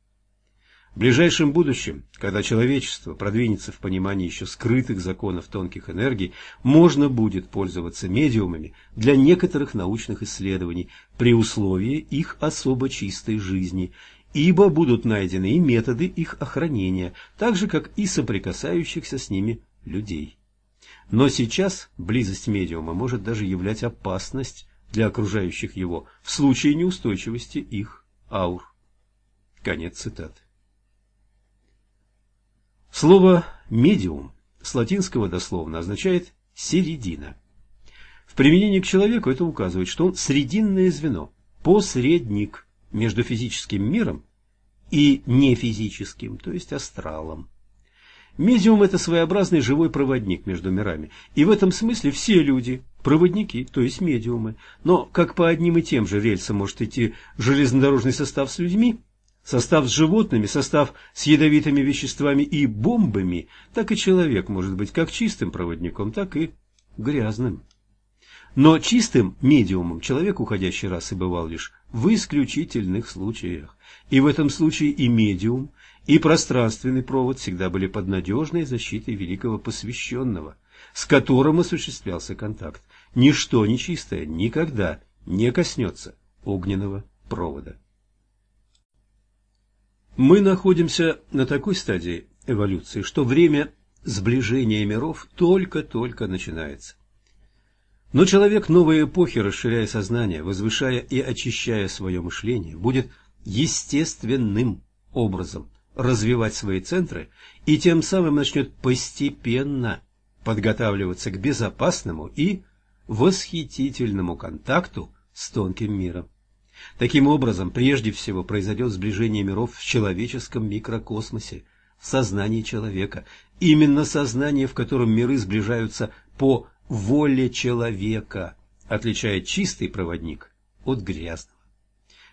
В ближайшем будущем, когда человечество продвинется в понимании еще скрытых законов тонких энергий, можно будет пользоваться медиумами для некоторых научных исследований при условии их особо чистой жизни, ибо будут найдены и методы их охранения, так же, как и соприкасающихся с ними людей. Но сейчас близость медиума может даже являть опасность для окружающих его в случае неустойчивости их аур. Конец цитаты. Слово «медиум» с латинского дословно означает «середина». В применении к человеку это указывает, что он срединное звено, посредник между физическим миром и нефизическим, то есть астралом. Медиум – это своеобразный живой проводник между мирами, и в этом смысле все люди – проводники, то есть медиумы. Но как по одним и тем же рельсам может идти железнодорожный состав с людьми – Состав с животными, состав с ядовитыми веществами и бомбами, так и человек может быть как чистым проводником, так и грязным. Но чистым медиумом человек уходящей расы бывал лишь в исключительных случаях. И в этом случае и медиум, и пространственный провод всегда были под надежной защитой великого посвященного, с которым осуществлялся контакт. Ничто нечистое никогда не коснется огненного провода. Мы находимся на такой стадии эволюции, что время сближения миров только-только начинается. Но человек новой эпохи, расширяя сознание, возвышая и очищая свое мышление, будет естественным образом развивать свои центры и тем самым начнет постепенно подготавливаться к безопасному и восхитительному контакту с тонким миром. Таким образом, прежде всего произойдет сближение миров в человеческом микрокосмосе, в сознании человека. Именно сознание, в котором миры сближаются по воле человека, отличает чистый проводник от грязного.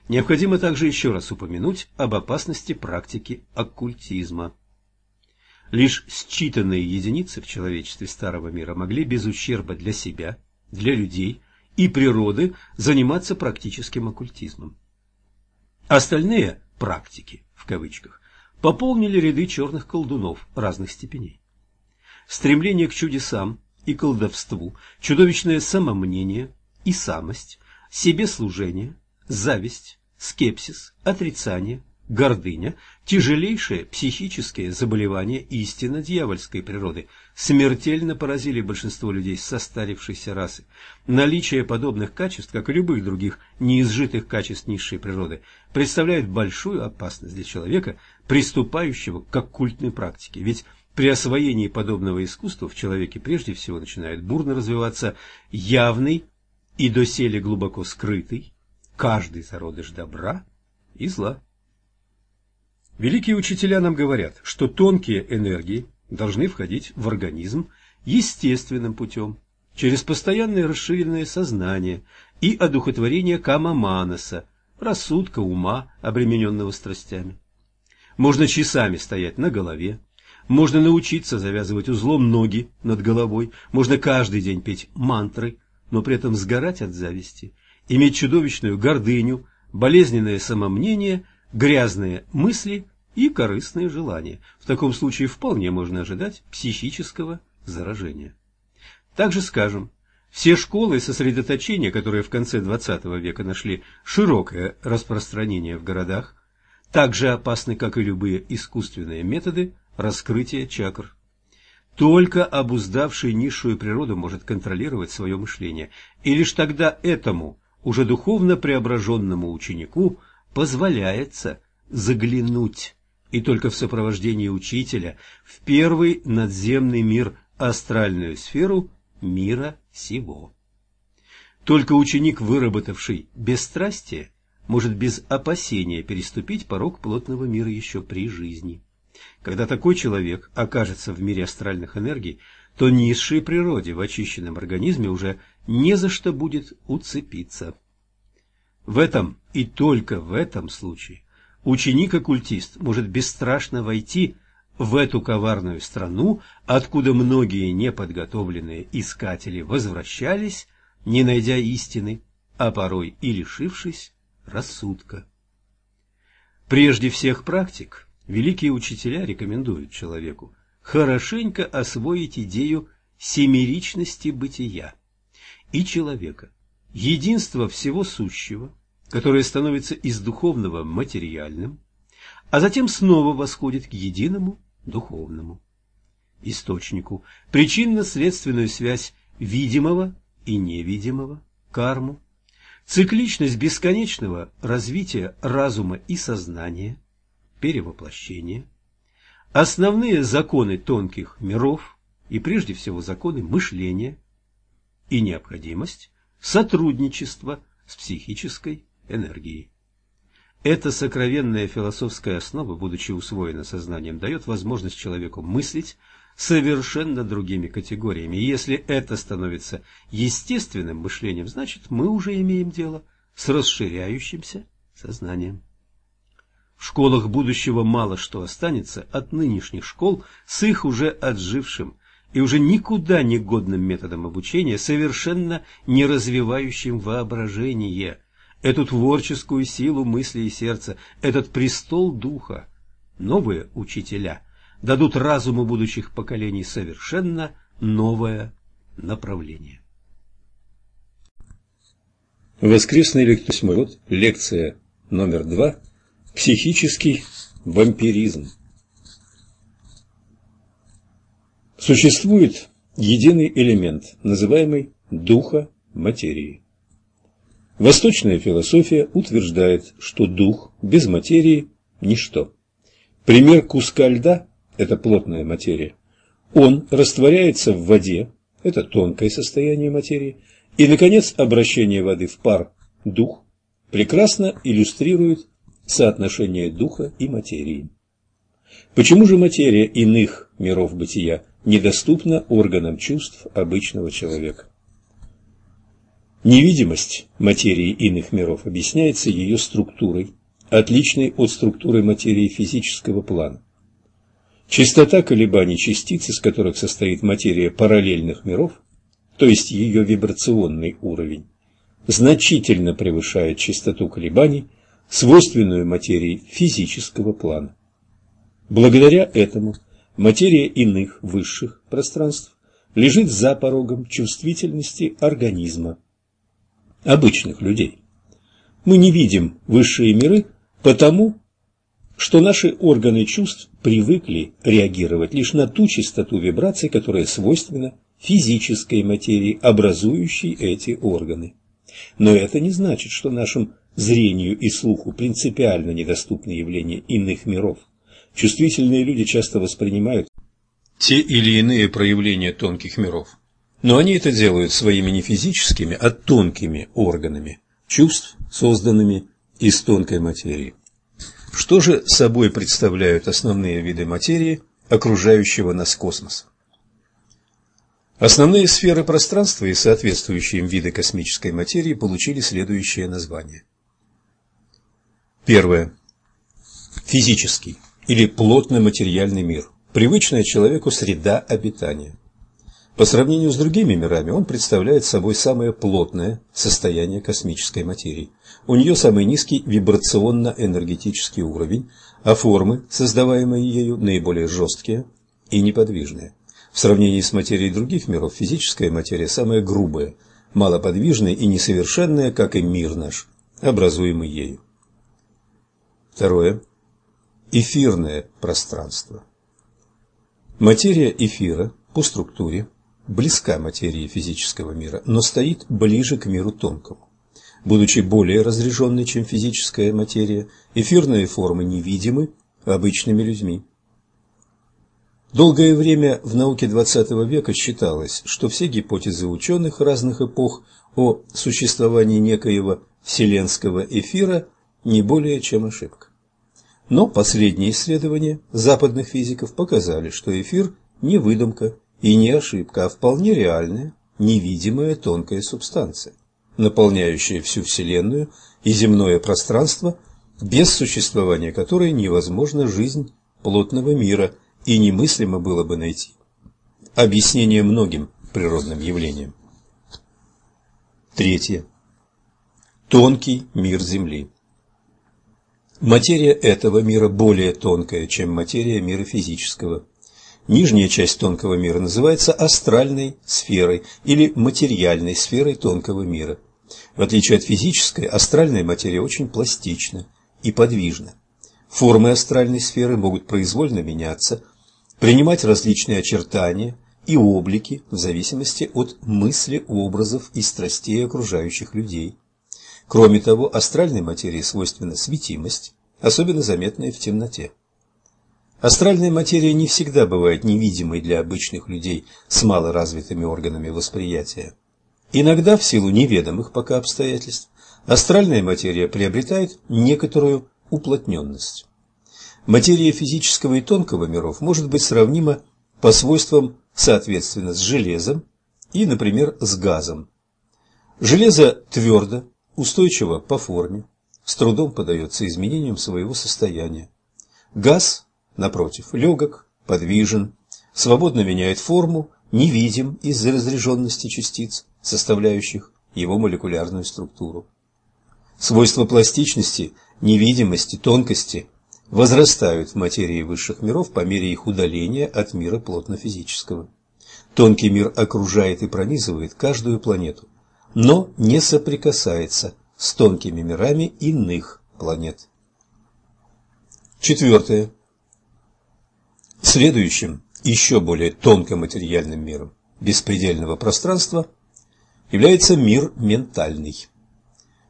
Необходимо также еще раз упомянуть об опасности практики оккультизма. Лишь считанные единицы в человечестве старого мира могли без ущерба для себя, для людей – и природы заниматься практическим оккультизмом. Остальные «практики» в кавычках пополнили ряды черных колдунов разных степеней. Стремление к чудесам и колдовству, чудовищное самомнение и самость, себеслужение, зависть, скепсис, отрицание, гордыня, тяжелейшее психическое заболевание истинно дьявольской природы, смертельно поразили большинство людей состарившейся расы. Наличие подобных качеств, как и любых других неизжитых качеств низшей природы, представляет большую опасность для человека, приступающего к оккультной практике. Ведь при освоении подобного искусства в человеке прежде всего начинает бурно развиваться явный и доселе глубоко скрытый каждый зародыш добра и зла. Великие учителя нам говорят, что тонкие энергии должны входить в организм естественным путем, через постоянное расширенное сознание и одухотворение кама-манаса, рассудка ума, обремененного страстями. Можно часами стоять на голове, можно научиться завязывать узлом ноги над головой, можно каждый день петь мантры, но при этом сгорать от зависти, иметь чудовищную гордыню, болезненное самомнение, грязные мысли и корыстные желания. В таком случае вполне можно ожидать психического заражения. Также скажем, все школы сосредоточения, которые в конце XX века нашли широкое распространение в городах, так же опасны, как и любые искусственные методы раскрытия чакр. Только обуздавший низшую природу может контролировать свое мышление, и лишь тогда этому уже духовно преображенному ученику позволяется заглянуть, и только в сопровождении учителя, в первый надземный мир, астральную сферу мира сего. Только ученик, выработавший бесстрастие, может без опасения переступить порог плотного мира еще при жизни. Когда такой человек окажется в мире астральных энергий, то низшей природе в очищенном организме уже не за что будет уцепиться. В этом и только в этом случае ученик-оккультист может бесстрашно войти в эту коварную страну, откуда многие неподготовленные искатели возвращались, не найдя истины, а порой и лишившись рассудка. Прежде всех практик, великие учителя рекомендуют человеку хорошенько освоить идею семеричности бытия и человека, единства всего сущего, которое становится из духовного материальным, а затем снова восходит к единому духовному источнику, причинно-следственную связь видимого и невидимого, карму, цикличность бесконечного развития разума и сознания, перевоплощения, основные законы тонких миров и прежде всего законы мышления и необходимость сотрудничества с психической энергией. Эта сокровенная философская основа, будучи усвоена сознанием, дает возможность человеку мыслить совершенно другими категориями. И если это становится естественным мышлением, значит мы уже имеем дело с расширяющимся сознанием. В школах будущего мало что останется от нынешних школ с их уже отжившим и уже никуда не годным методом обучения, совершенно не развивающим воображение, эту творческую силу мысли и сердца, этот престол духа. Новые учителя дадут разуму будущих поколений совершенно новое направление. Воскресный лекция, лекция номер два Психический вампиризм. Существует единый элемент, называемый духа материи. Восточная философия утверждает, что дух без материи – ничто. Пример куска льда – это плотная материя. Он растворяется в воде – это тонкое состояние материи. И, наконец, обращение воды в пар – дух – прекрасно иллюстрирует соотношение духа и материи. Почему же материя иных миров бытия недоступна органам чувств обычного человека? Невидимость материи иных миров объясняется ее структурой, отличной от структуры материи физического плана. Частота колебаний частиц, из которых состоит материя параллельных миров, то есть ее вибрационный уровень, значительно превышает частоту колебаний свойственную материи физического плана. Благодаря этому материя иных высших пространств лежит за порогом чувствительности организма обычных людей. Мы не видим высшие миры потому, что наши органы чувств привыкли реагировать лишь на ту частоту вибраций, которая свойственна физической материи, образующей эти органы. Но это не значит, что нашим зрению и слуху принципиально недоступны явления иных миров. Чувствительные люди часто воспринимают те или иные проявления тонких миров. Но они это делают своими не физическими, а тонкими органами чувств, созданными из тонкой материи. Что же собой представляют основные виды материи, окружающего нас космоса? Основные сферы пространства и соответствующие им виды космической материи получили следующее название. Первое. Физический или плотно-материальный мир. Привычная человеку среда обитания. По сравнению с другими мирами он представляет собой самое плотное состояние космической материи. У нее самый низкий вибрационно-энергетический уровень, а формы, создаваемые ею, наиболее жесткие и неподвижные. В сравнении с материей других миров физическая материя самая грубая, малоподвижная и несовершенная, как и мир наш, образуемый ею. Второе. Эфирное пространство. Материя эфира по структуре близка материи физического мира, но стоит ближе к миру тонкому. Будучи более разряженной, чем физическая материя, эфирные формы невидимы обычными людьми. Долгое время в науке XX века считалось, что все гипотезы ученых разных эпох о существовании некоего вселенского эфира не более чем ошибка. Но последние исследования западных физиков показали, что эфир не выдумка и не ошибка, а вполне реальная, невидимая тонкая субстанция, наполняющая всю Вселенную и земное пространство, без существования которой невозможна жизнь плотного мира и немыслимо было бы найти объяснение многим природным явлениям. Третье. Тонкий мир Земли. Материя этого мира более тонкая, чем материя мира физического. Нижняя часть тонкого мира называется астральной сферой или материальной сферой тонкого мира. В отличие от физической, астральная материя очень пластична и подвижна. Формы астральной сферы могут произвольно меняться, принимать различные очертания и облики в зависимости от мысли, образов и страстей окружающих людей. Кроме того, астральной материи свойственна светимость, особенно заметная в темноте. Астральная материя не всегда бывает невидимой для обычных людей с малоразвитыми органами восприятия. Иногда, в силу неведомых пока обстоятельств, астральная материя приобретает некоторую уплотненность. Материя физического и тонкого миров может быть сравнима по свойствам соответственно с железом и, например, с газом. Железо твердо, устойчиво по форме, с трудом поддается изменениям своего состояния. Газ напротив, легок, подвижен, свободно меняет форму, невидим из-за разряженности частиц, составляющих его молекулярную структуру. Свойства пластичности, невидимости, тонкости возрастают в материи высших миров по мере их удаления от мира плотно-физического. Тонкий мир окружает и пронизывает каждую планету, но не соприкасается с тонкими мирами иных планет. Четвертое. Следующим, еще более тонкоматериальным миром беспредельного пространства является мир ментальный.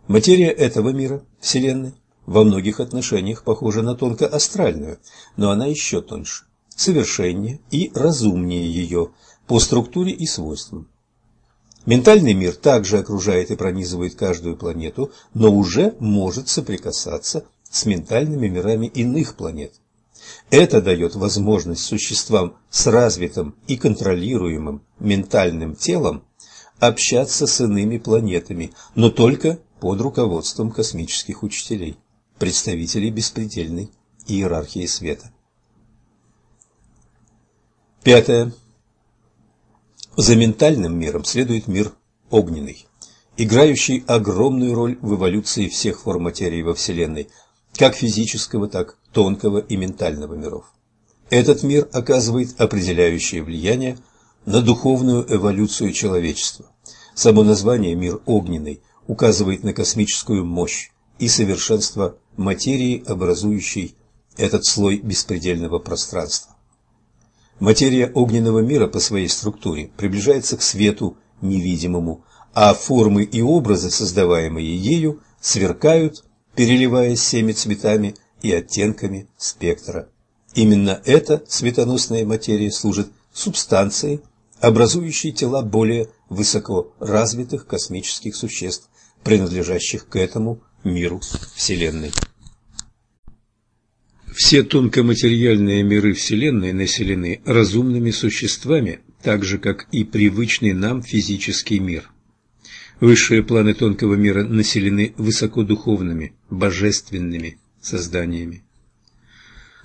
Материя этого мира, Вселенной, во многих отношениях похожа на тонкоастральную, но она еще тоньше, совершеннее и разумнее ее по структуре и свойствам. Ментальный мир также окружает и пронизывает каждую планету, но уже может соприкасаться с ментальными мирами иных планет. Это дает возможность существам с развитым и контролируемым ментальным телом общаться с иными планетами, но только под руководством космических учителей, представителей беспредельной иерархии света. Пятое. За ментальным миром следует мир огненный, играющий огромную роль в эволюции всех форм материи во Вселенной, как физического, так тонкого и ментального миров. Этот мир оказывает определяющее влияние на духовную эволюцию человечества. Само название «мир огненный» указывает на космическую мощь и совершенство материи, образующей этот слой беспредельного пространства. Материя огненного мира по своей структуре приближается к свету невидимому, а формы и образы, создаваемые ею, сверкают, переливаясь всеми цветами и оттенками спектра. Именно эта светоносная материя служит субстанцией, образующей тела более высоко развитых космических существ, принадлежащих к этому миру Вселенной. Все тонкоматериальные миры Вселенной населены разумными существами, так же, как и привычный нам физический мир. Высшие планы тонкого мира населены высокодуховными, божественными созданиями.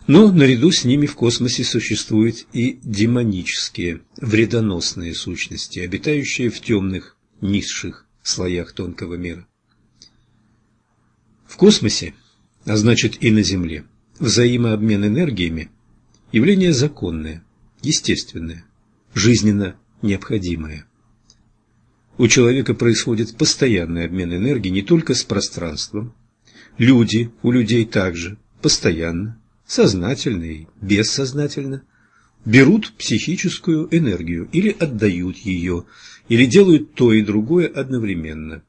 Но наряду с ними в космосе существуют и демонические, вредоносные сущности, обитающие в темных, низших слоях тонкого мира. В космосе, а значит и на Земле, взаимообмен энергиями – явление законное, естественное, жизненно необходимое. У человека происходит постоянный обмен энергии не только с пространством, Люди у людей также постоянно, сознательно и бессознательно берут психическую энергию или отдают ее, или делают то и другое одновременно.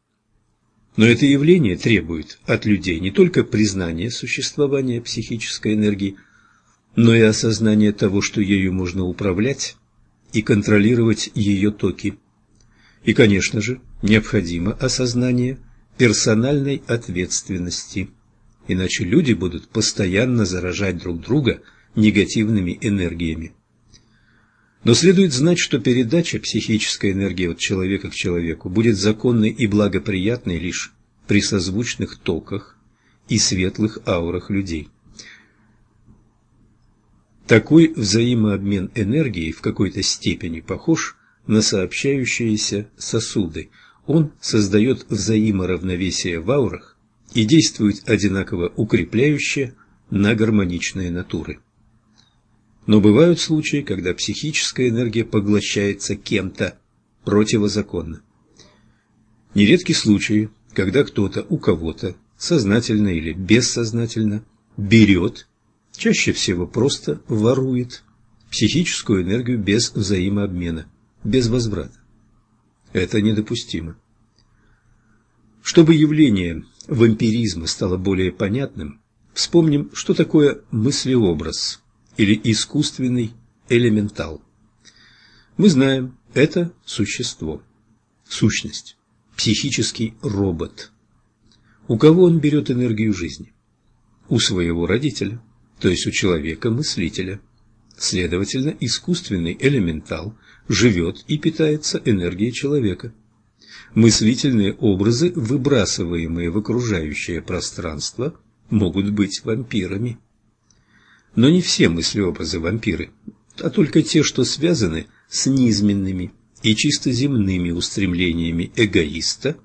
Но это явление требует от людей не только признания существования психической энергии, но и осознания того, что ею можно управлять и контролировать ее токи. И, конечно же, необходимо осознание персональной ответственности, иначе люди будут постоянно заражать друг друга негативными энергиями. Но следует знать, что передача психической энергии от человека к человеку будет законной и благоприятной лишь при созвучных токах и светлых аурах людей. Такой взаимообмен энергией в какой-то степени похож на сообщающиеся сосуды. Он создает взаиморавновесие в аурах и действует одинаково укрепляюще на гармоничные натуры. Но бывают случаи, когда психическая энергия поглощается кем-то противозаконно. Нередки случаи, когда кто-то у кого-то, сознательно или бессознательно, берет, чаще всего просто ворует, психическую энергию без взаимообмена, без возврата. Это недопустимо. Чтобы явление вампиризма стало более понятным, вспомним, что такое мыслеобраз – или искусственный элементал. Мы знаем, это существо, сущность, психический робот. У кого он берет энергию жизни? У своего родителя, то есть у человека-мыслителя. Следовательно, искусственный элементал живет и питается энергией человека. Мыслительные образы, выбрасываемые в окружающее пространство, могут быть вампирами. Но не все мыслеобразы вампиры, а только те, что связаны с низменными и чисто земными устремлениями эгоиста,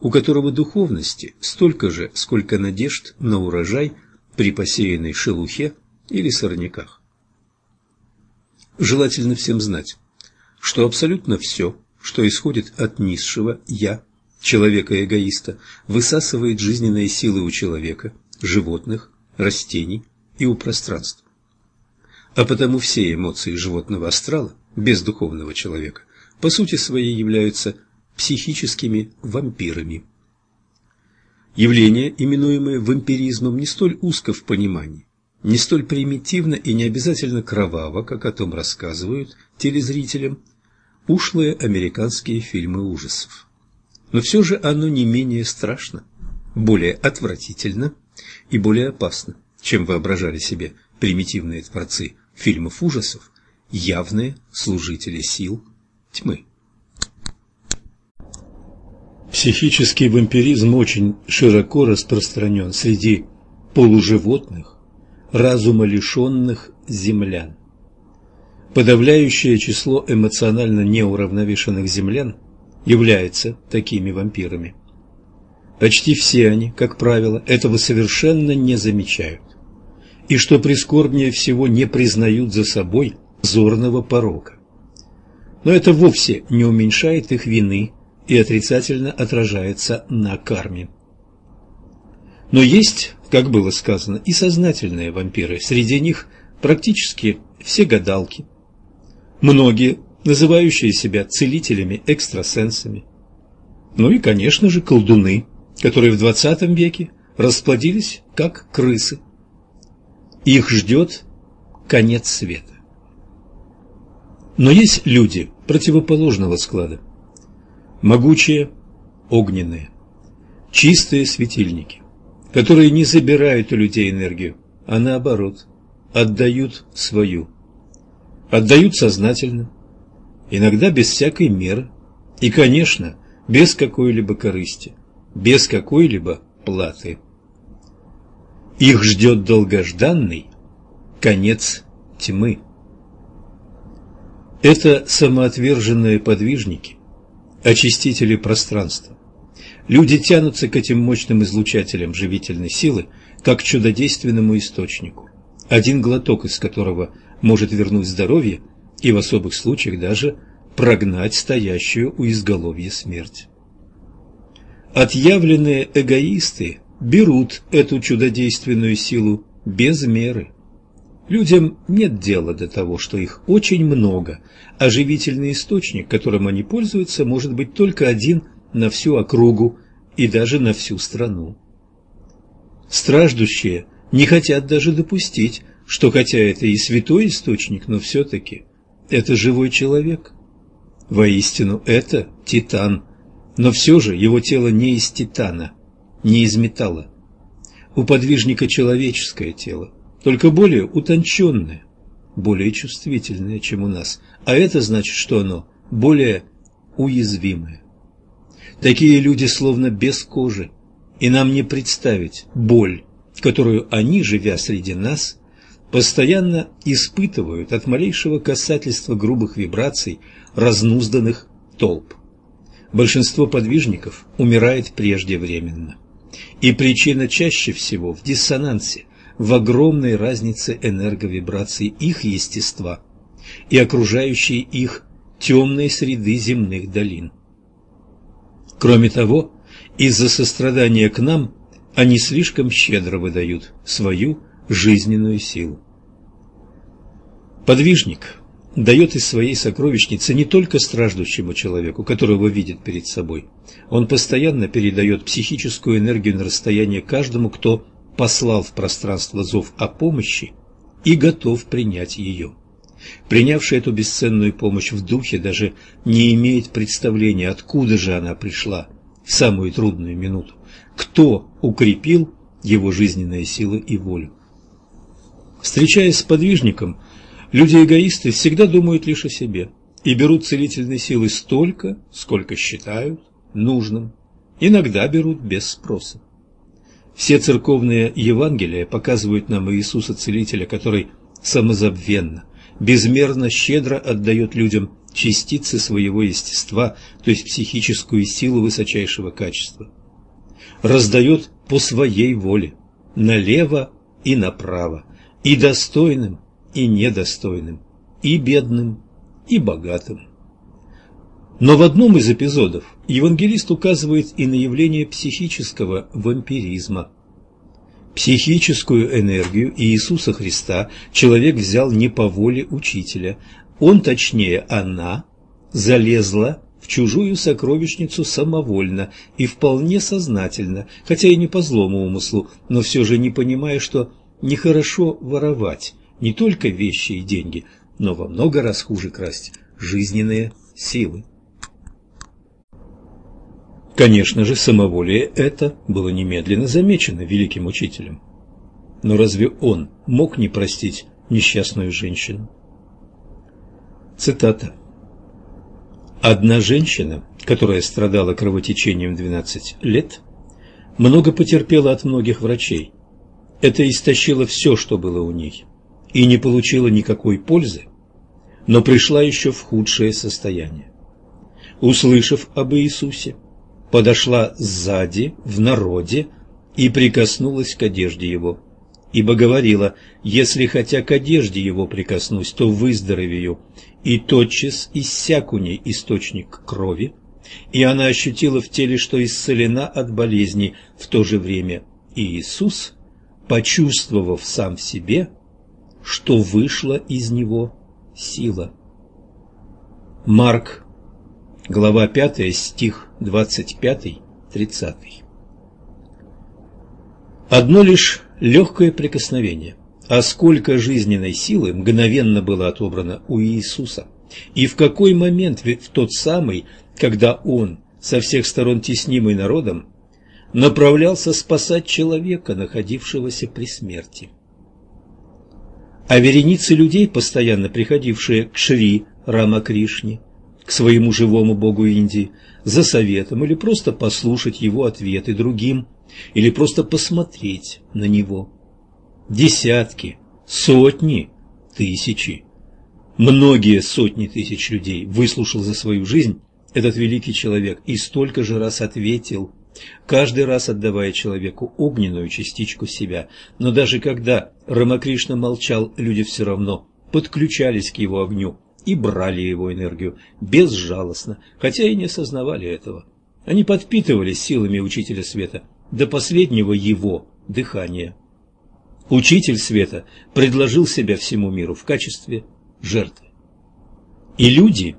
у которого духовности столько же, сколько надежд на урожай при посеянной шелухе или сорняках. Желательно всем знать, что абсолютно все, что исходит от низшего «я», человека-эгоиста, высасывает жизненные силы у человека, животных, растений, и у пространства. А потому все эмоции животного астрала, без духовного человека, по сути своей являются психическими вампирами. Явление, именуемое вампиризмом, не столь узко в понимании, не столь примитивно и не обязательно кроваво, как о том рассказывают телезрителям ушлые американские фильмы ужасов. Но все же оно не менее страшно, более отвратительно и более опасно чем воображали себе примитивные творцы фильмов ужасов, явные служители сил тьмы. Психический вампиризм очень широко распространен среди полуживотных, разума лишенных землян. Подавляющее число эмоционально неуравновешенных землян является такими вампирами. Почти все они, как правило, этого совершенно не замечают и, что прискорбнее всего, не признают за собой зорного порока. Но это вовсе не уменьшает их вины и отрицательно отражается на карме. Но есть, как было сказано, и сознательные вампиры. Среди них практически все гадалки. Многие, называющие себя целителями-экстрасенсами. Ну и, конечно же, колдуны, которые в XX веке расплодились, как крысы. Их ждет конец света. Но есть люди противоположного склада. Могучие, огненные, чистые светильники, которые не забирают у людей энергию, а наоборот, отдают свою. Отдают сознательно, иногда без всякой меры и, конечно, без какой-либо корысти, без какой-либо платы. Их ждет долгожданный конец тьмы. Это самоотверженные подвижники, очистители пространства. Люди тянутся к этим мощным излучателям живительной силы, как к чудодейственному источнику, один глоток из которого может вернуть здоровье и в особых случаях даже прогнать стоящую у изголовья смерть. Отъявленные эгоисты берут эту чудодейственную силу без меры. Людям нет дела до того, что их очень много, а живительный источник, которым они пользуются, может быть только один на всю округу, и даже на всю страну. Страждущие не хотят даже допустить, что хотя это и святой источник, но все-таки это живой человек. Воистину, это титан, но все же его тело не из титана, не из металла. У подвижника человеческое тело, только более утонченное, более чувствительное, чем у нас, а это значит, что оно более уязвимое. Такие люди словно без кожи, и нам не представить боль, которую они, живя среди нас, постоянно испытывают от малейшего касательства грубых вибраций разнузданных толп. Большинство подвижников умирает преждевременно. И причина чаще всего в диссонансе, в огромной разнице энерговибраций их естества и окружающей их темной среды земных долин. Кроме того, из-за сострадания к нам они слишком щедро выдают свою жизненную силу. Подвижник дает из своей сокровищницы не только страждущему человеку, которого видит перед собой, он постоянно передает психическую энергию на расстояние каждому, кто послал в пространство зов о помощи и готов принять ее. Принявший эту бесценную помощь в духе даже не имеет представления, откуда же она пришла в самую трудную минуту, кто укрепил его жизненные силы и волю. Встречаясь с подвижником, люди-эгоисты всегда думают лишь о себе и берут целительной силы столько, сколько считают нужным, иногда берут без спроса. Все церковные Евангелия показывают нам Иисуса Целителя, который самозабвенно, безмерно щедро отдает людям частицы своего естества, то есть психическую силу высочайшего качества. Раздает по своей воле, налево и направо, и достойным, и недостойным, и бедным, и богатым. Но в одном из эпизодов евангелист указывает и на явление психического вампиризма. Психическую энергию Иисуса Христа человек взял не по воле учителя, он, точнее, она, залезла в чужую сокровищницу самовольно и вполне сознательно, хотя и не по злому умыслу, но все же не понимая, что нехорошо воровать не только вещи и деньги, но во много раз хуже красть жизненные силы. Конечно же, самоволие это было немедленно замечено великим учителем. Но разве он мог не простить несчастную женщину? Цитата. Одна женщина, которая страдала кровотечением 12 лет, много потерпела от многих врачей. Это истощило все, что было у ней, и не получила никакой пользы, но пришла еще в худшее состояние. Услышав об Иисусе, подошла сзади, в народе, и прикоснулась к одежде его. Ибо говорила, если хотя к одежде его прикоснусь, то выздоровею. И тотчас иссяк у ней источник крови, и она ощутила в теле, что исцелена от болезни. В то же время Иисус, почувствовав сам в себе, что вышла из него сила. Марк глава 5, стих 25-30. Одно лишь легкое прикосновение, а сколько жизненной силы мгновенно было отобрано у Иисуса, и в какой момент, в тот самый, когда Он, со всех сторон теснимый народом, направлялся спасать человека, находившегося при смерти. А вереницы людей, постоянно приходившие к Шри Рамакришне, к своему живому богу Индии за советом или просто послушать его ответы другим, или просто посмотреть на него. Десятки, сотни, тысячи, многие сотни тысяч людей выслушал за свою жизнь этот великий человек и столько же раз ответил, каждый раз отдавая человеку огненную частичку себя. Но даже когда Рамакришна молчал, люди все равно подключались к его огню, и брали его энергию безжалостно, хотя и не осознавали этого. Они подпитывались силами Учителя Света до последнего его дыхания. Учитель Света предложил себя всему миру в качестве жертвы. И люди,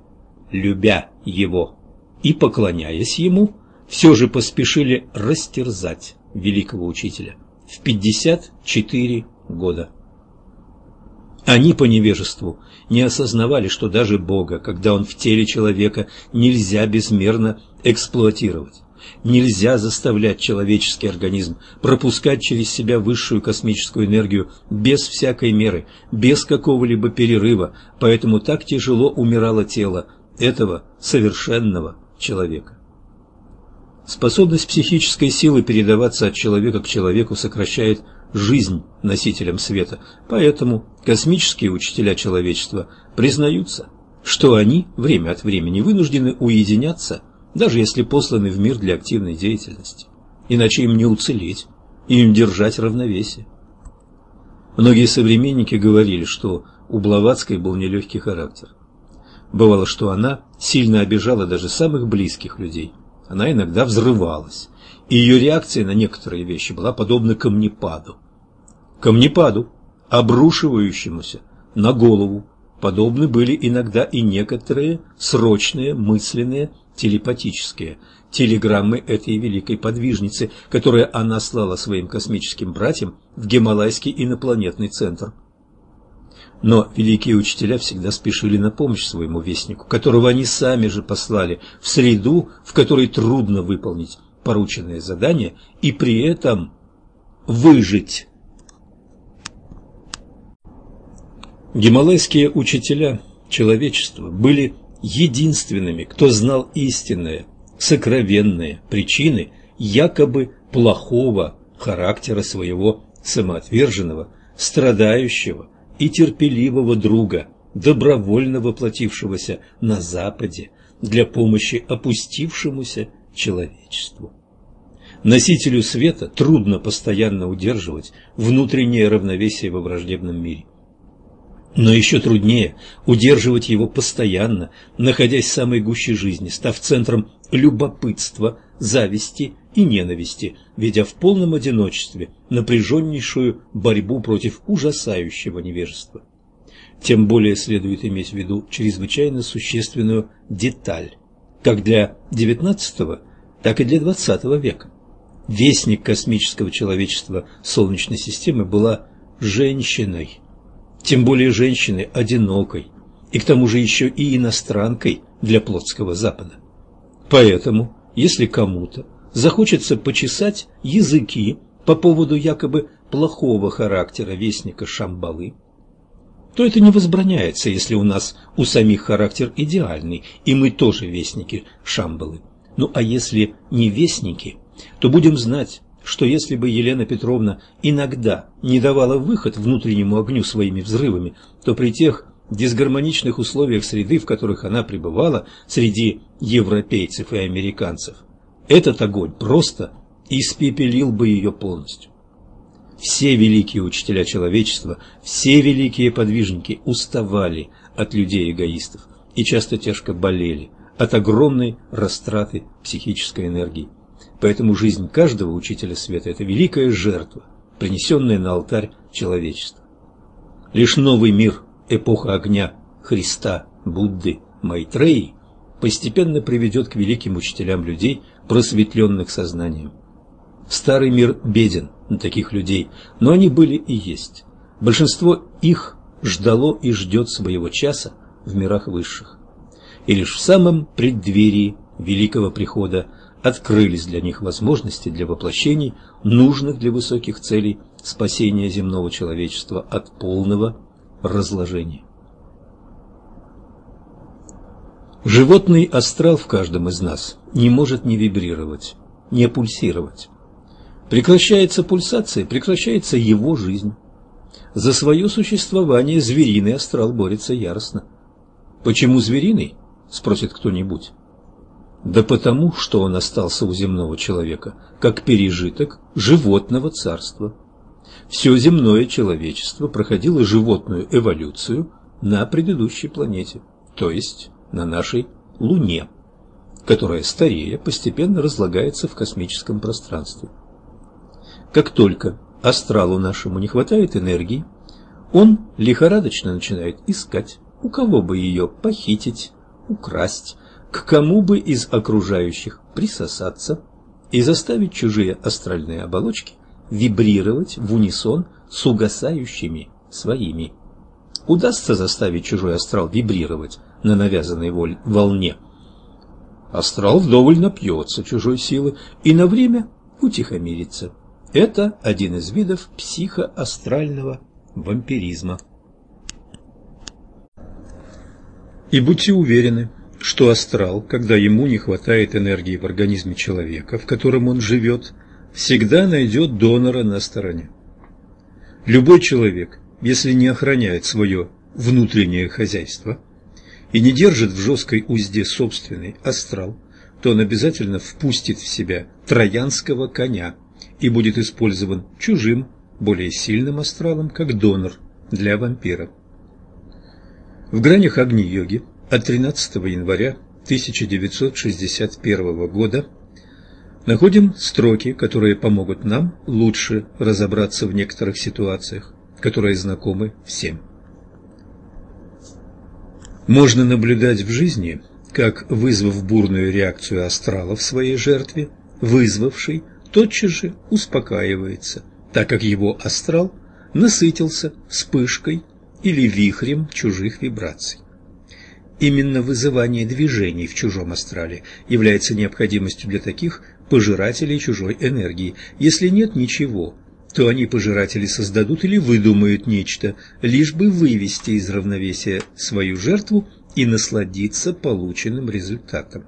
любя его и поклоняясь ему, все же поспешили растерзать великого учителя в 54 года. Они по невежеству не осознавали, что даже Бога, когда Он в теле человека, нельзя безмерно эксплуатировать. Нельзя заставлять человеческий организм пропускать через себя высшую космическую энергию без всякой меры, без какого-либо перерыва, поэтому так тяжело умирало тело этого совершенного человека. Способность психической силы передаваться от человека к человеку сокращает жизнь носителям света, поэтому космические учителя человечества признаются, что они время от времени вынуждены уединяться, даже если посланы в мир для активной деятельности, иначе им не уцелеть, им держать равновесие. Многие современники говорили, что у Блаватской был нелегкий характер. Бывало, что она сильно обижала даже самых близких людей. Она иногда взрывалась, и ее реакция на некоторые вещи была подобна камнепаду камнепаду, обрушивающемуся на голову. Подобны были иногда и некоторые срочные мысленные телепатические телеграммы этой великой подвижницы, которые она слала своим космическим братьям в Гималайский инопланетный центр. Но великие учителя всегда спешили на помощь своему вестнику, которого они сами же послали в среду, в которой трудно выполнить порученное задание и при этом выжить. Гималайские учителя человечества были единственными, кто знал истинные, сокровенные причины якобы плохого характера своего самоотверженного, страдающего и терпеливого друга, добровольно воплотившегося на Западе для помощи опустившемуся человечеству. Носителю света трудно постоянно удерживать внутреннее равновесие во враждебном мире. Но еще труднее удерживать его постоянно, находясь в самой гуще жизни, став центром любопытства, зависти и ненависти, ведя в полном одиночестве напряженнейшую борьбу против ужасающего невежества. Тем более следует иметь в виду чрезвычайно существенную деталь, как для XIX, так и для XX века. Вестник космического человечества Солнечной системы была женщиной – тем более женщины одинокой, и к тому же еще и иностранкой для плотского Запада. Поэтому, если кому-то захочется почесать языки по поводу якобы плохого характера вестника Шамбалы, то это не возбраняется, если у нас у самих характер идеальный, и мы тоже вестники Шамбалы. Ну а если не вестники, то будем знать, что если бы Елена Петровна иногда не давала выход внутреннему огню своими взрывами, то при тех дисгармоничных условиях среды, в которых она пребывала, среди европейцев и американцев, этот огонь просто испепелил бы ее полностью. Все великие учителя человечества, все великие подвижники уставали от людей-эгоистов и часто тяжко болели от огромной растраты психической энергии. Поэтому жизнь каждого учителя света – это великая жертва, принесенная на алтарь человечества. Лишь новый мир, эпоха огня, Христа, Будды, Майтреи постепенно приведет к великим учителям людей, просветленных сознанием. Старый мир беден на таких людей, но они были и есть. Большинство их ждало и ждет своего часа в мирах высших. И лишь в самом преддверии великого прихода открылись для них возможности для воплощений нужных для высоких целей спасения земного человечества от полного разложения. Животный астрал в каждом из нас не может не вибрировать, не пульсировать. Прекращается пульсация, прекращается его жизнь. За свое существование звериный астрал борется яростно. Почему звериный? Спросит кто-нибудь. Да потому, что он остался у земного человека, как пережиток животного царства. Все земное человечество проходило животную эволюцию на предыдущей планете, то есть на нашей Луне, которая старея постепенно разлагается в космическом пространстве. Как только астралу нашему не хватает энергии, он лихорадочно начинает искать, у кого бы ее похитить, украсть, к кому бы из окружающих присосаться и заставить чужие астральные оболочки вибрировать в унисон с угасающими своими. Удастся заставить чужой астрал вибрировать на навязанной волне. Астрал вдоволь напьется чужой силы и на время утихомирится. Это один из видов психоастрального вампиризма. И будьте уверены, что астрал, когда ему не хватает энергии в организме человека, в котором он живет, всегда найдет донора на стороне. Любой человек, если не охраняет свое внутреннее хозяйство и не держит в жесткой узде собственный астрал, то он обязательно впустит в себя троянского коня и будет использован чужим, более сильным астралом, как донор для вампира. В гранях Агни-йоги от 13 января 1961 года находим строки, которые помогут нам лучше разобраться в некоторых ситуациях, которые знакомы всем. Можно наблюдать в жизни, как, вызвав бурную реакцию астрала в своей жертве, вызвавший тотчас же успокаивается, так как его астрал насытился вспышкой или вихрем чужих вибраций. Именно вызывание движений в чужом астрале является необходимостью для таких пожирателей чужой энергии. Если нет ничего, то они, пожиратели, создадут или выдумают нечто, лишь бы вывести из равновесия свою жертву и насладиться полученным результатом.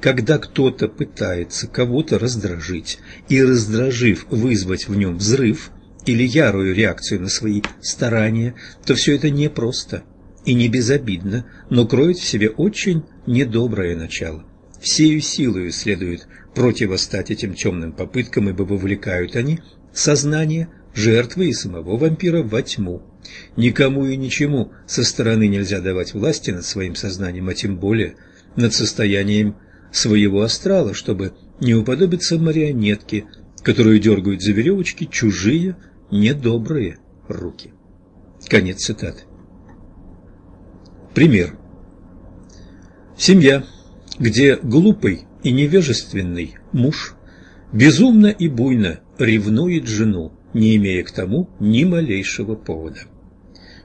Когда кто-то пытается кого-то раздражить и, раздражив, вызвать в нем взрыв или ярую реакцию на свои старания, то все это непросто и не безобидно, но кроет в себе очень недоброе начало. Всею силою следует противостать этим темным попыткам, ибо вовлекают они сознание жертвы и самого вампира во тьму. Никому и ничему со стороны нельзя давать власти над своим сознанием, а тем более над состоянием своего астрала, чтобы не уподобиться марионетке, которую дергают за веревочки чужие недобрые руки. Конец цитаты. Пример. Семья, где глупый и невежественный муж безумно и буйно ревнует жену, не имея к тому ни малейшего повода.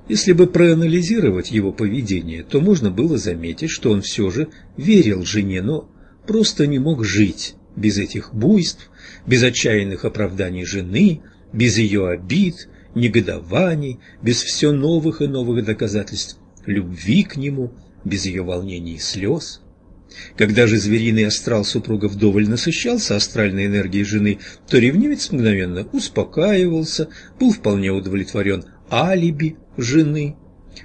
Если бы проанализировать его поведение, то можно было заметить, что он все же верил жене, но просто не мог жить без этих буйств, без отчаянных оправданий жены, без ее обид, негодований, без все новых и новых доказательств любви к нему, без ее волнений и слез. Когда же звериный астрал супруга вдоволь насыщался астральной энергией жены, то ревнивец мгновенно успокаивался, был вполне удовлетворен алиби жены.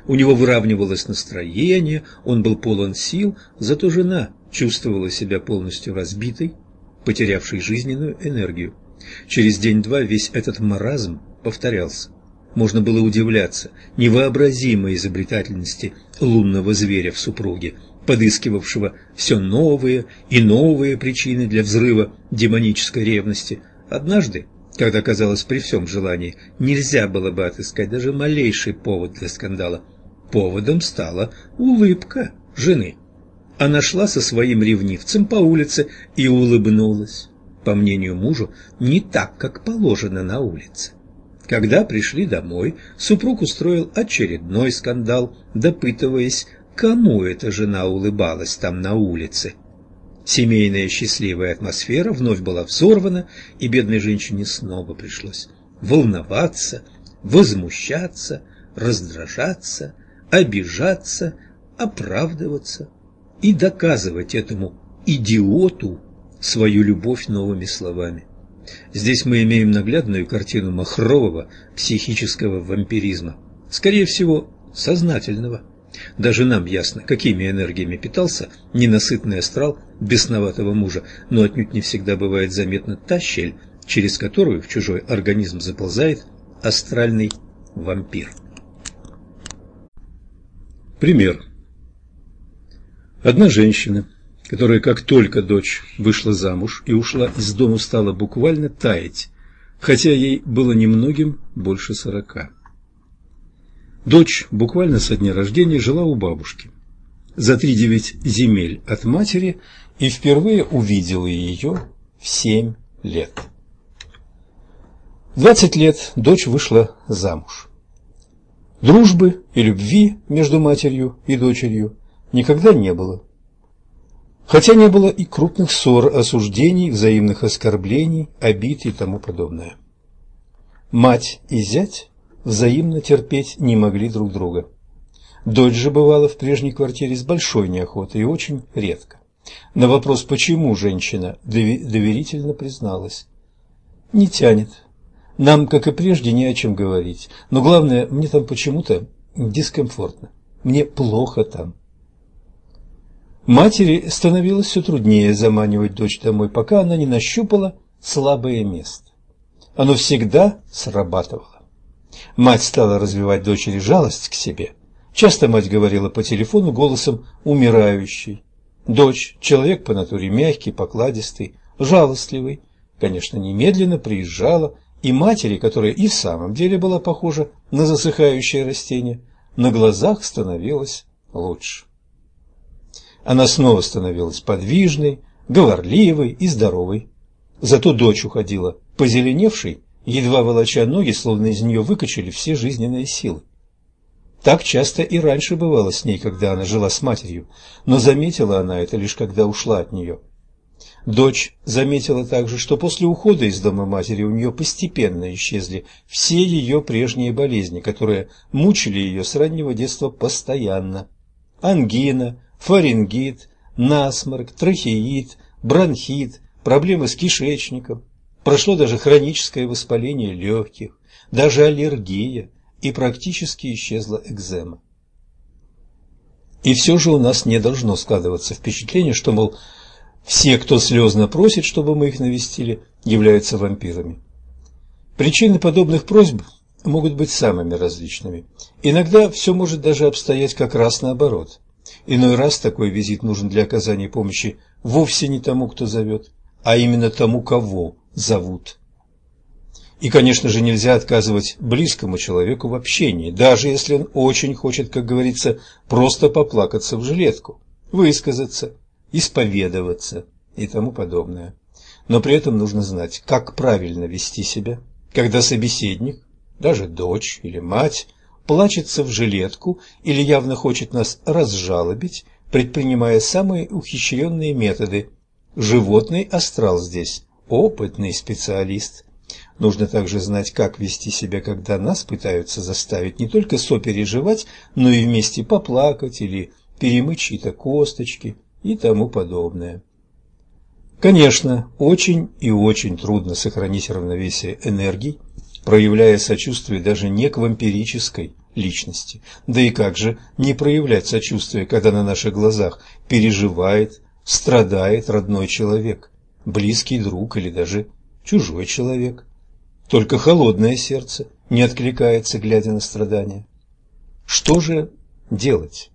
У него выравнивалось настроение, он был полон сил, зато жена чувствовала себя полностью разбитой, потерявшей жизненную энергию. Через день-два весь этот маразм повторялся. Можно было удивляться невообразимой изобретательности лунного зверя в супруге, подыскивавшего все новые и новые причины для взрыва демонической ревности. Однажды, когда казалось при всем желании, нельзя было бы отыскать даже малейший повод для скандала, поводом стала улыбка жены. Она шла со своим ревнивцем по улице и улыбнулась, по мнению мужу, не так, как положено на улице. Когда пришли домой, супруг устроил очередной скандал, допытываясь, кому эта жена улыбалась там на улице. Семейная счастливая атмосфера вновь была взорвана, и бедной женщине снова пришлось волноваться, возмущаться, раздражаться, обижаться, оправдываться и доказывать этому идиоту свою любовь новыми словами. Здесь мы имеем наглядную картину махрового психического вампиризма, скорее всего, сознательного. Даже нам ясно, какими энергиями питался ненасытный астрал бесноватого мужа, но отнюдь не всегда бывает заметна та щель, через которую в чужой организм заползает астральный вампир. Пример. Одна женщина которая, как только дочь вышла замуж и ушла из дома, стала буквально таять, хотя ей было немногим больше сорока. Дочь буквально со дня рождения жила у бабушки. За три девять земель от матери и впервые увидела ее в семь лет. 20 лет дочь вышла замуж. Дружбы и любви между матерью и дочерью никогда не было. Хотя не было и крупных ссор, осуждений, взаимных оскорблений, обид и тому подобное. Мать и зять взаимно терпеть не могли друг друга. Дочь же бывала в прежней квартире с большой неохотой и очень редко. На вопрос, почему женщина доверительно призналась. «Не тянет. Нам, как и прежде, не о чем говорить. Но главное, мне там почему-то дискомфортно. Мне плохо там». Матери становилось все труднее заманивать дочь домой, пока она не нащупала слабое место. Оно всегда срабатывало. Мать стала развивать дочери жалость к себе. Часто мать говорила по телефону голосом умирающей. Дочь, человек по натуре мягкий, покладистый, жалостливый, конечно, немедленно приезжала, и матери, которая и в самом деле была похожа на засыхающее растение, на глазах становилось лучше. Она снова становилась подвижной, говорливой и здоровой. Зато дочь уходила позеленевшей, едва волоча ноги, словно из нее выкачали все жизненные силы. Так часто и раньше бывало с ней, когда она жила с матерью, но заметила она это лишь когда ушла от нее. Дочь заметила также, что после ухода из дома матери у нее постепенно исчезли все ее прежние болезни, которые мучили ее с раннего детства постоянно. Ангина, фарингит, насморк, трахеит, бронхит, проблемы с кишечником. Прошло даже хроническое воспаление легких, даже аллергия, и практически исчезла экзема. И все же у нас не должно складываться впечатление, что, мол, все, кто слезно просит, чтобы мы их навестили, являются вампирами. Причины подобных просьб могут быть самыми различными. Иногда все может даже обстоять как раз наоборот. Иной раз такой визит нужен для оказания помощи вовсе не тому, кто зовет, а именно тому, кого зовут. И, конечно же, нельзя отказывать близкому человеку в общении, даже если он очень хочет, как говорится, просто поплакаться в жилетку, высказаться, исповедоваться и тому подобное. Но при этом нужно знать, как правильно вести себя, когда собеседник, даже дочь или мать, плачется в жилетку или явно хочет нас разжалобить, предпринимая самые ухищренные методы. Животный астрал здесь – опытный специалист. Нужно также знать, как вести себя, когда нас пытаются заставить не только сопереживать, но и вместе поплакать или перемыть чьи-то косточки и тому подобное. Конечно, очень и очень трудно сохранить равновесие энергий, проявляя сочувствие даже не к вампирической, личности. Да и как же не проявлять сочувствие, когда на наших глазах переживает, страдает родной человек, близкий друг или даже чужой человек. Только холодное сердце не откликается, глядя на страдания. Что же делать?